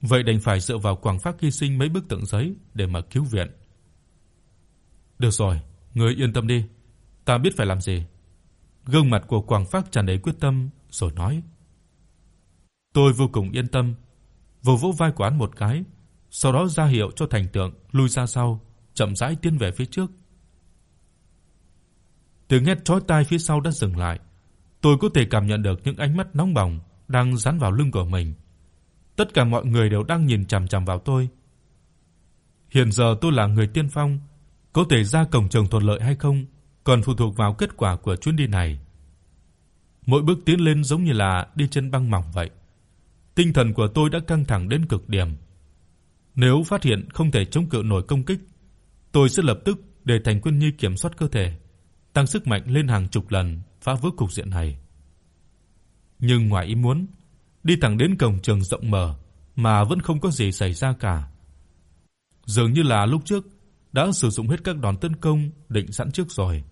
vậy đành phải dựa vào Quảng phát hy sinh mấy bức tượng giấy để mà cứu viện. Được rồi, ngươi yên tâm đi, ta biết phải làm gì, Gương mặt của Quảng Phác tràn đầy quyết tâm rồi nói: Tôi vô cùng yên tâm, vỗ vỗ vai của hắn một cái, sau đó ra hiệu cho Thành Tượng lui ra sau, chậm rãi tiến về phía trước. Tiếng hét chói tai phía sau đã dừng lại. Tôi có thể cảm nhận được những ánh mắt nóng bỏng đang dán vào lưng của mình. Tất cả mọi người đều đang nhìn chằm chằm vào tôi. Hiện giờ tôi là người tiên phong, có thể ra cổng trường thuận lợi hay không còn phụ thuộc vào kết quả của chuyến đi này. Mỗi bước tiến lên giống như là đi trên băng mỏng vậy. Tinh thần của tôi đã căng thẳng đến cực điểm. Nếu phát hiện không thể chống cự nổi công kích, tôi sẽ lập tức để Thành Quân Nhi kiểm soát cơ thể, tăng sức mạnh lên hàng chục lần, phá vỡ cục diện này. Nhưng ngoài ý muốn, đi thẳng đến cổng trường rộng mở mà vẫn không có gì xảy ra cả. Dường như là lúc trước đã sử dụng hết các đòn tấn công định sẵn trước rồi.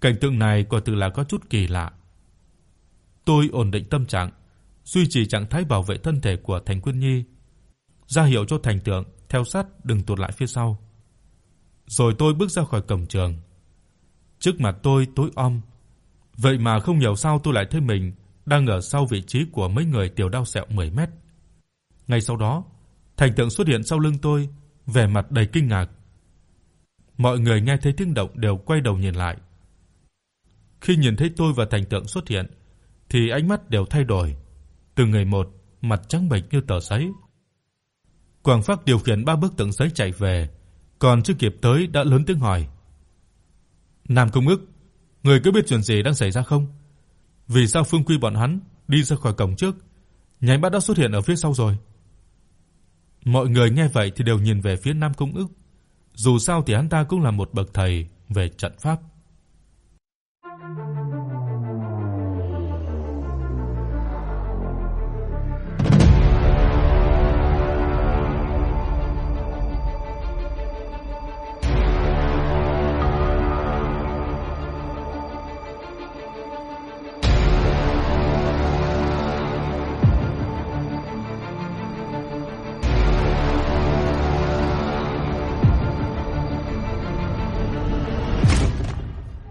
Cảnh tượng này quả thực là có chút kỳ lạ. Tôi ổn định tâm trạng, duy trì trạng thái bảo vệ thân thể của Thành Quân Nhi, ra hiệu cho Thành Tượng theo sát đừng tụt lại phía sau. Rồi tôi bước ra khỏi cổng trường. Trước mặt tôi tối om, vậy mà không hiểu sao tôi lại thấy mình đang ở sau vị trí của mấy người tiểu đao sẹo 10 mét. Ngay sau đó, Thành Tượng xuất hiện sau lưng tôi, vẻ mặt đầy kinh ngạc. Mọi người nghe thấy tiếng động đều quay đầu nhìn lại. Khi nhìn thấy tôi và Thành Tượng xuất hiện, thì ánh mắt đều thay đổi, từng người một, mặt trắng bệch như tờ giấy. Quảng Phác điều khiển ba bức tượng giấy chạy về, còn chưa kịp tới đã lớn tiếng hỏi: "Nam Công Ức, người có biết chuyện gì đang xảy ra không? Vì sao Phương Quy bọn hắn đi ra khỏi cổng trước, nháy mắt đã xuất hiện ở phía sau rồi?" Mọi người nghe vậy thì đều nhìn về phía Nam Công Ức. Dù sao thì hắn ta cũng là một bậc thầy về trận pháp. thank you.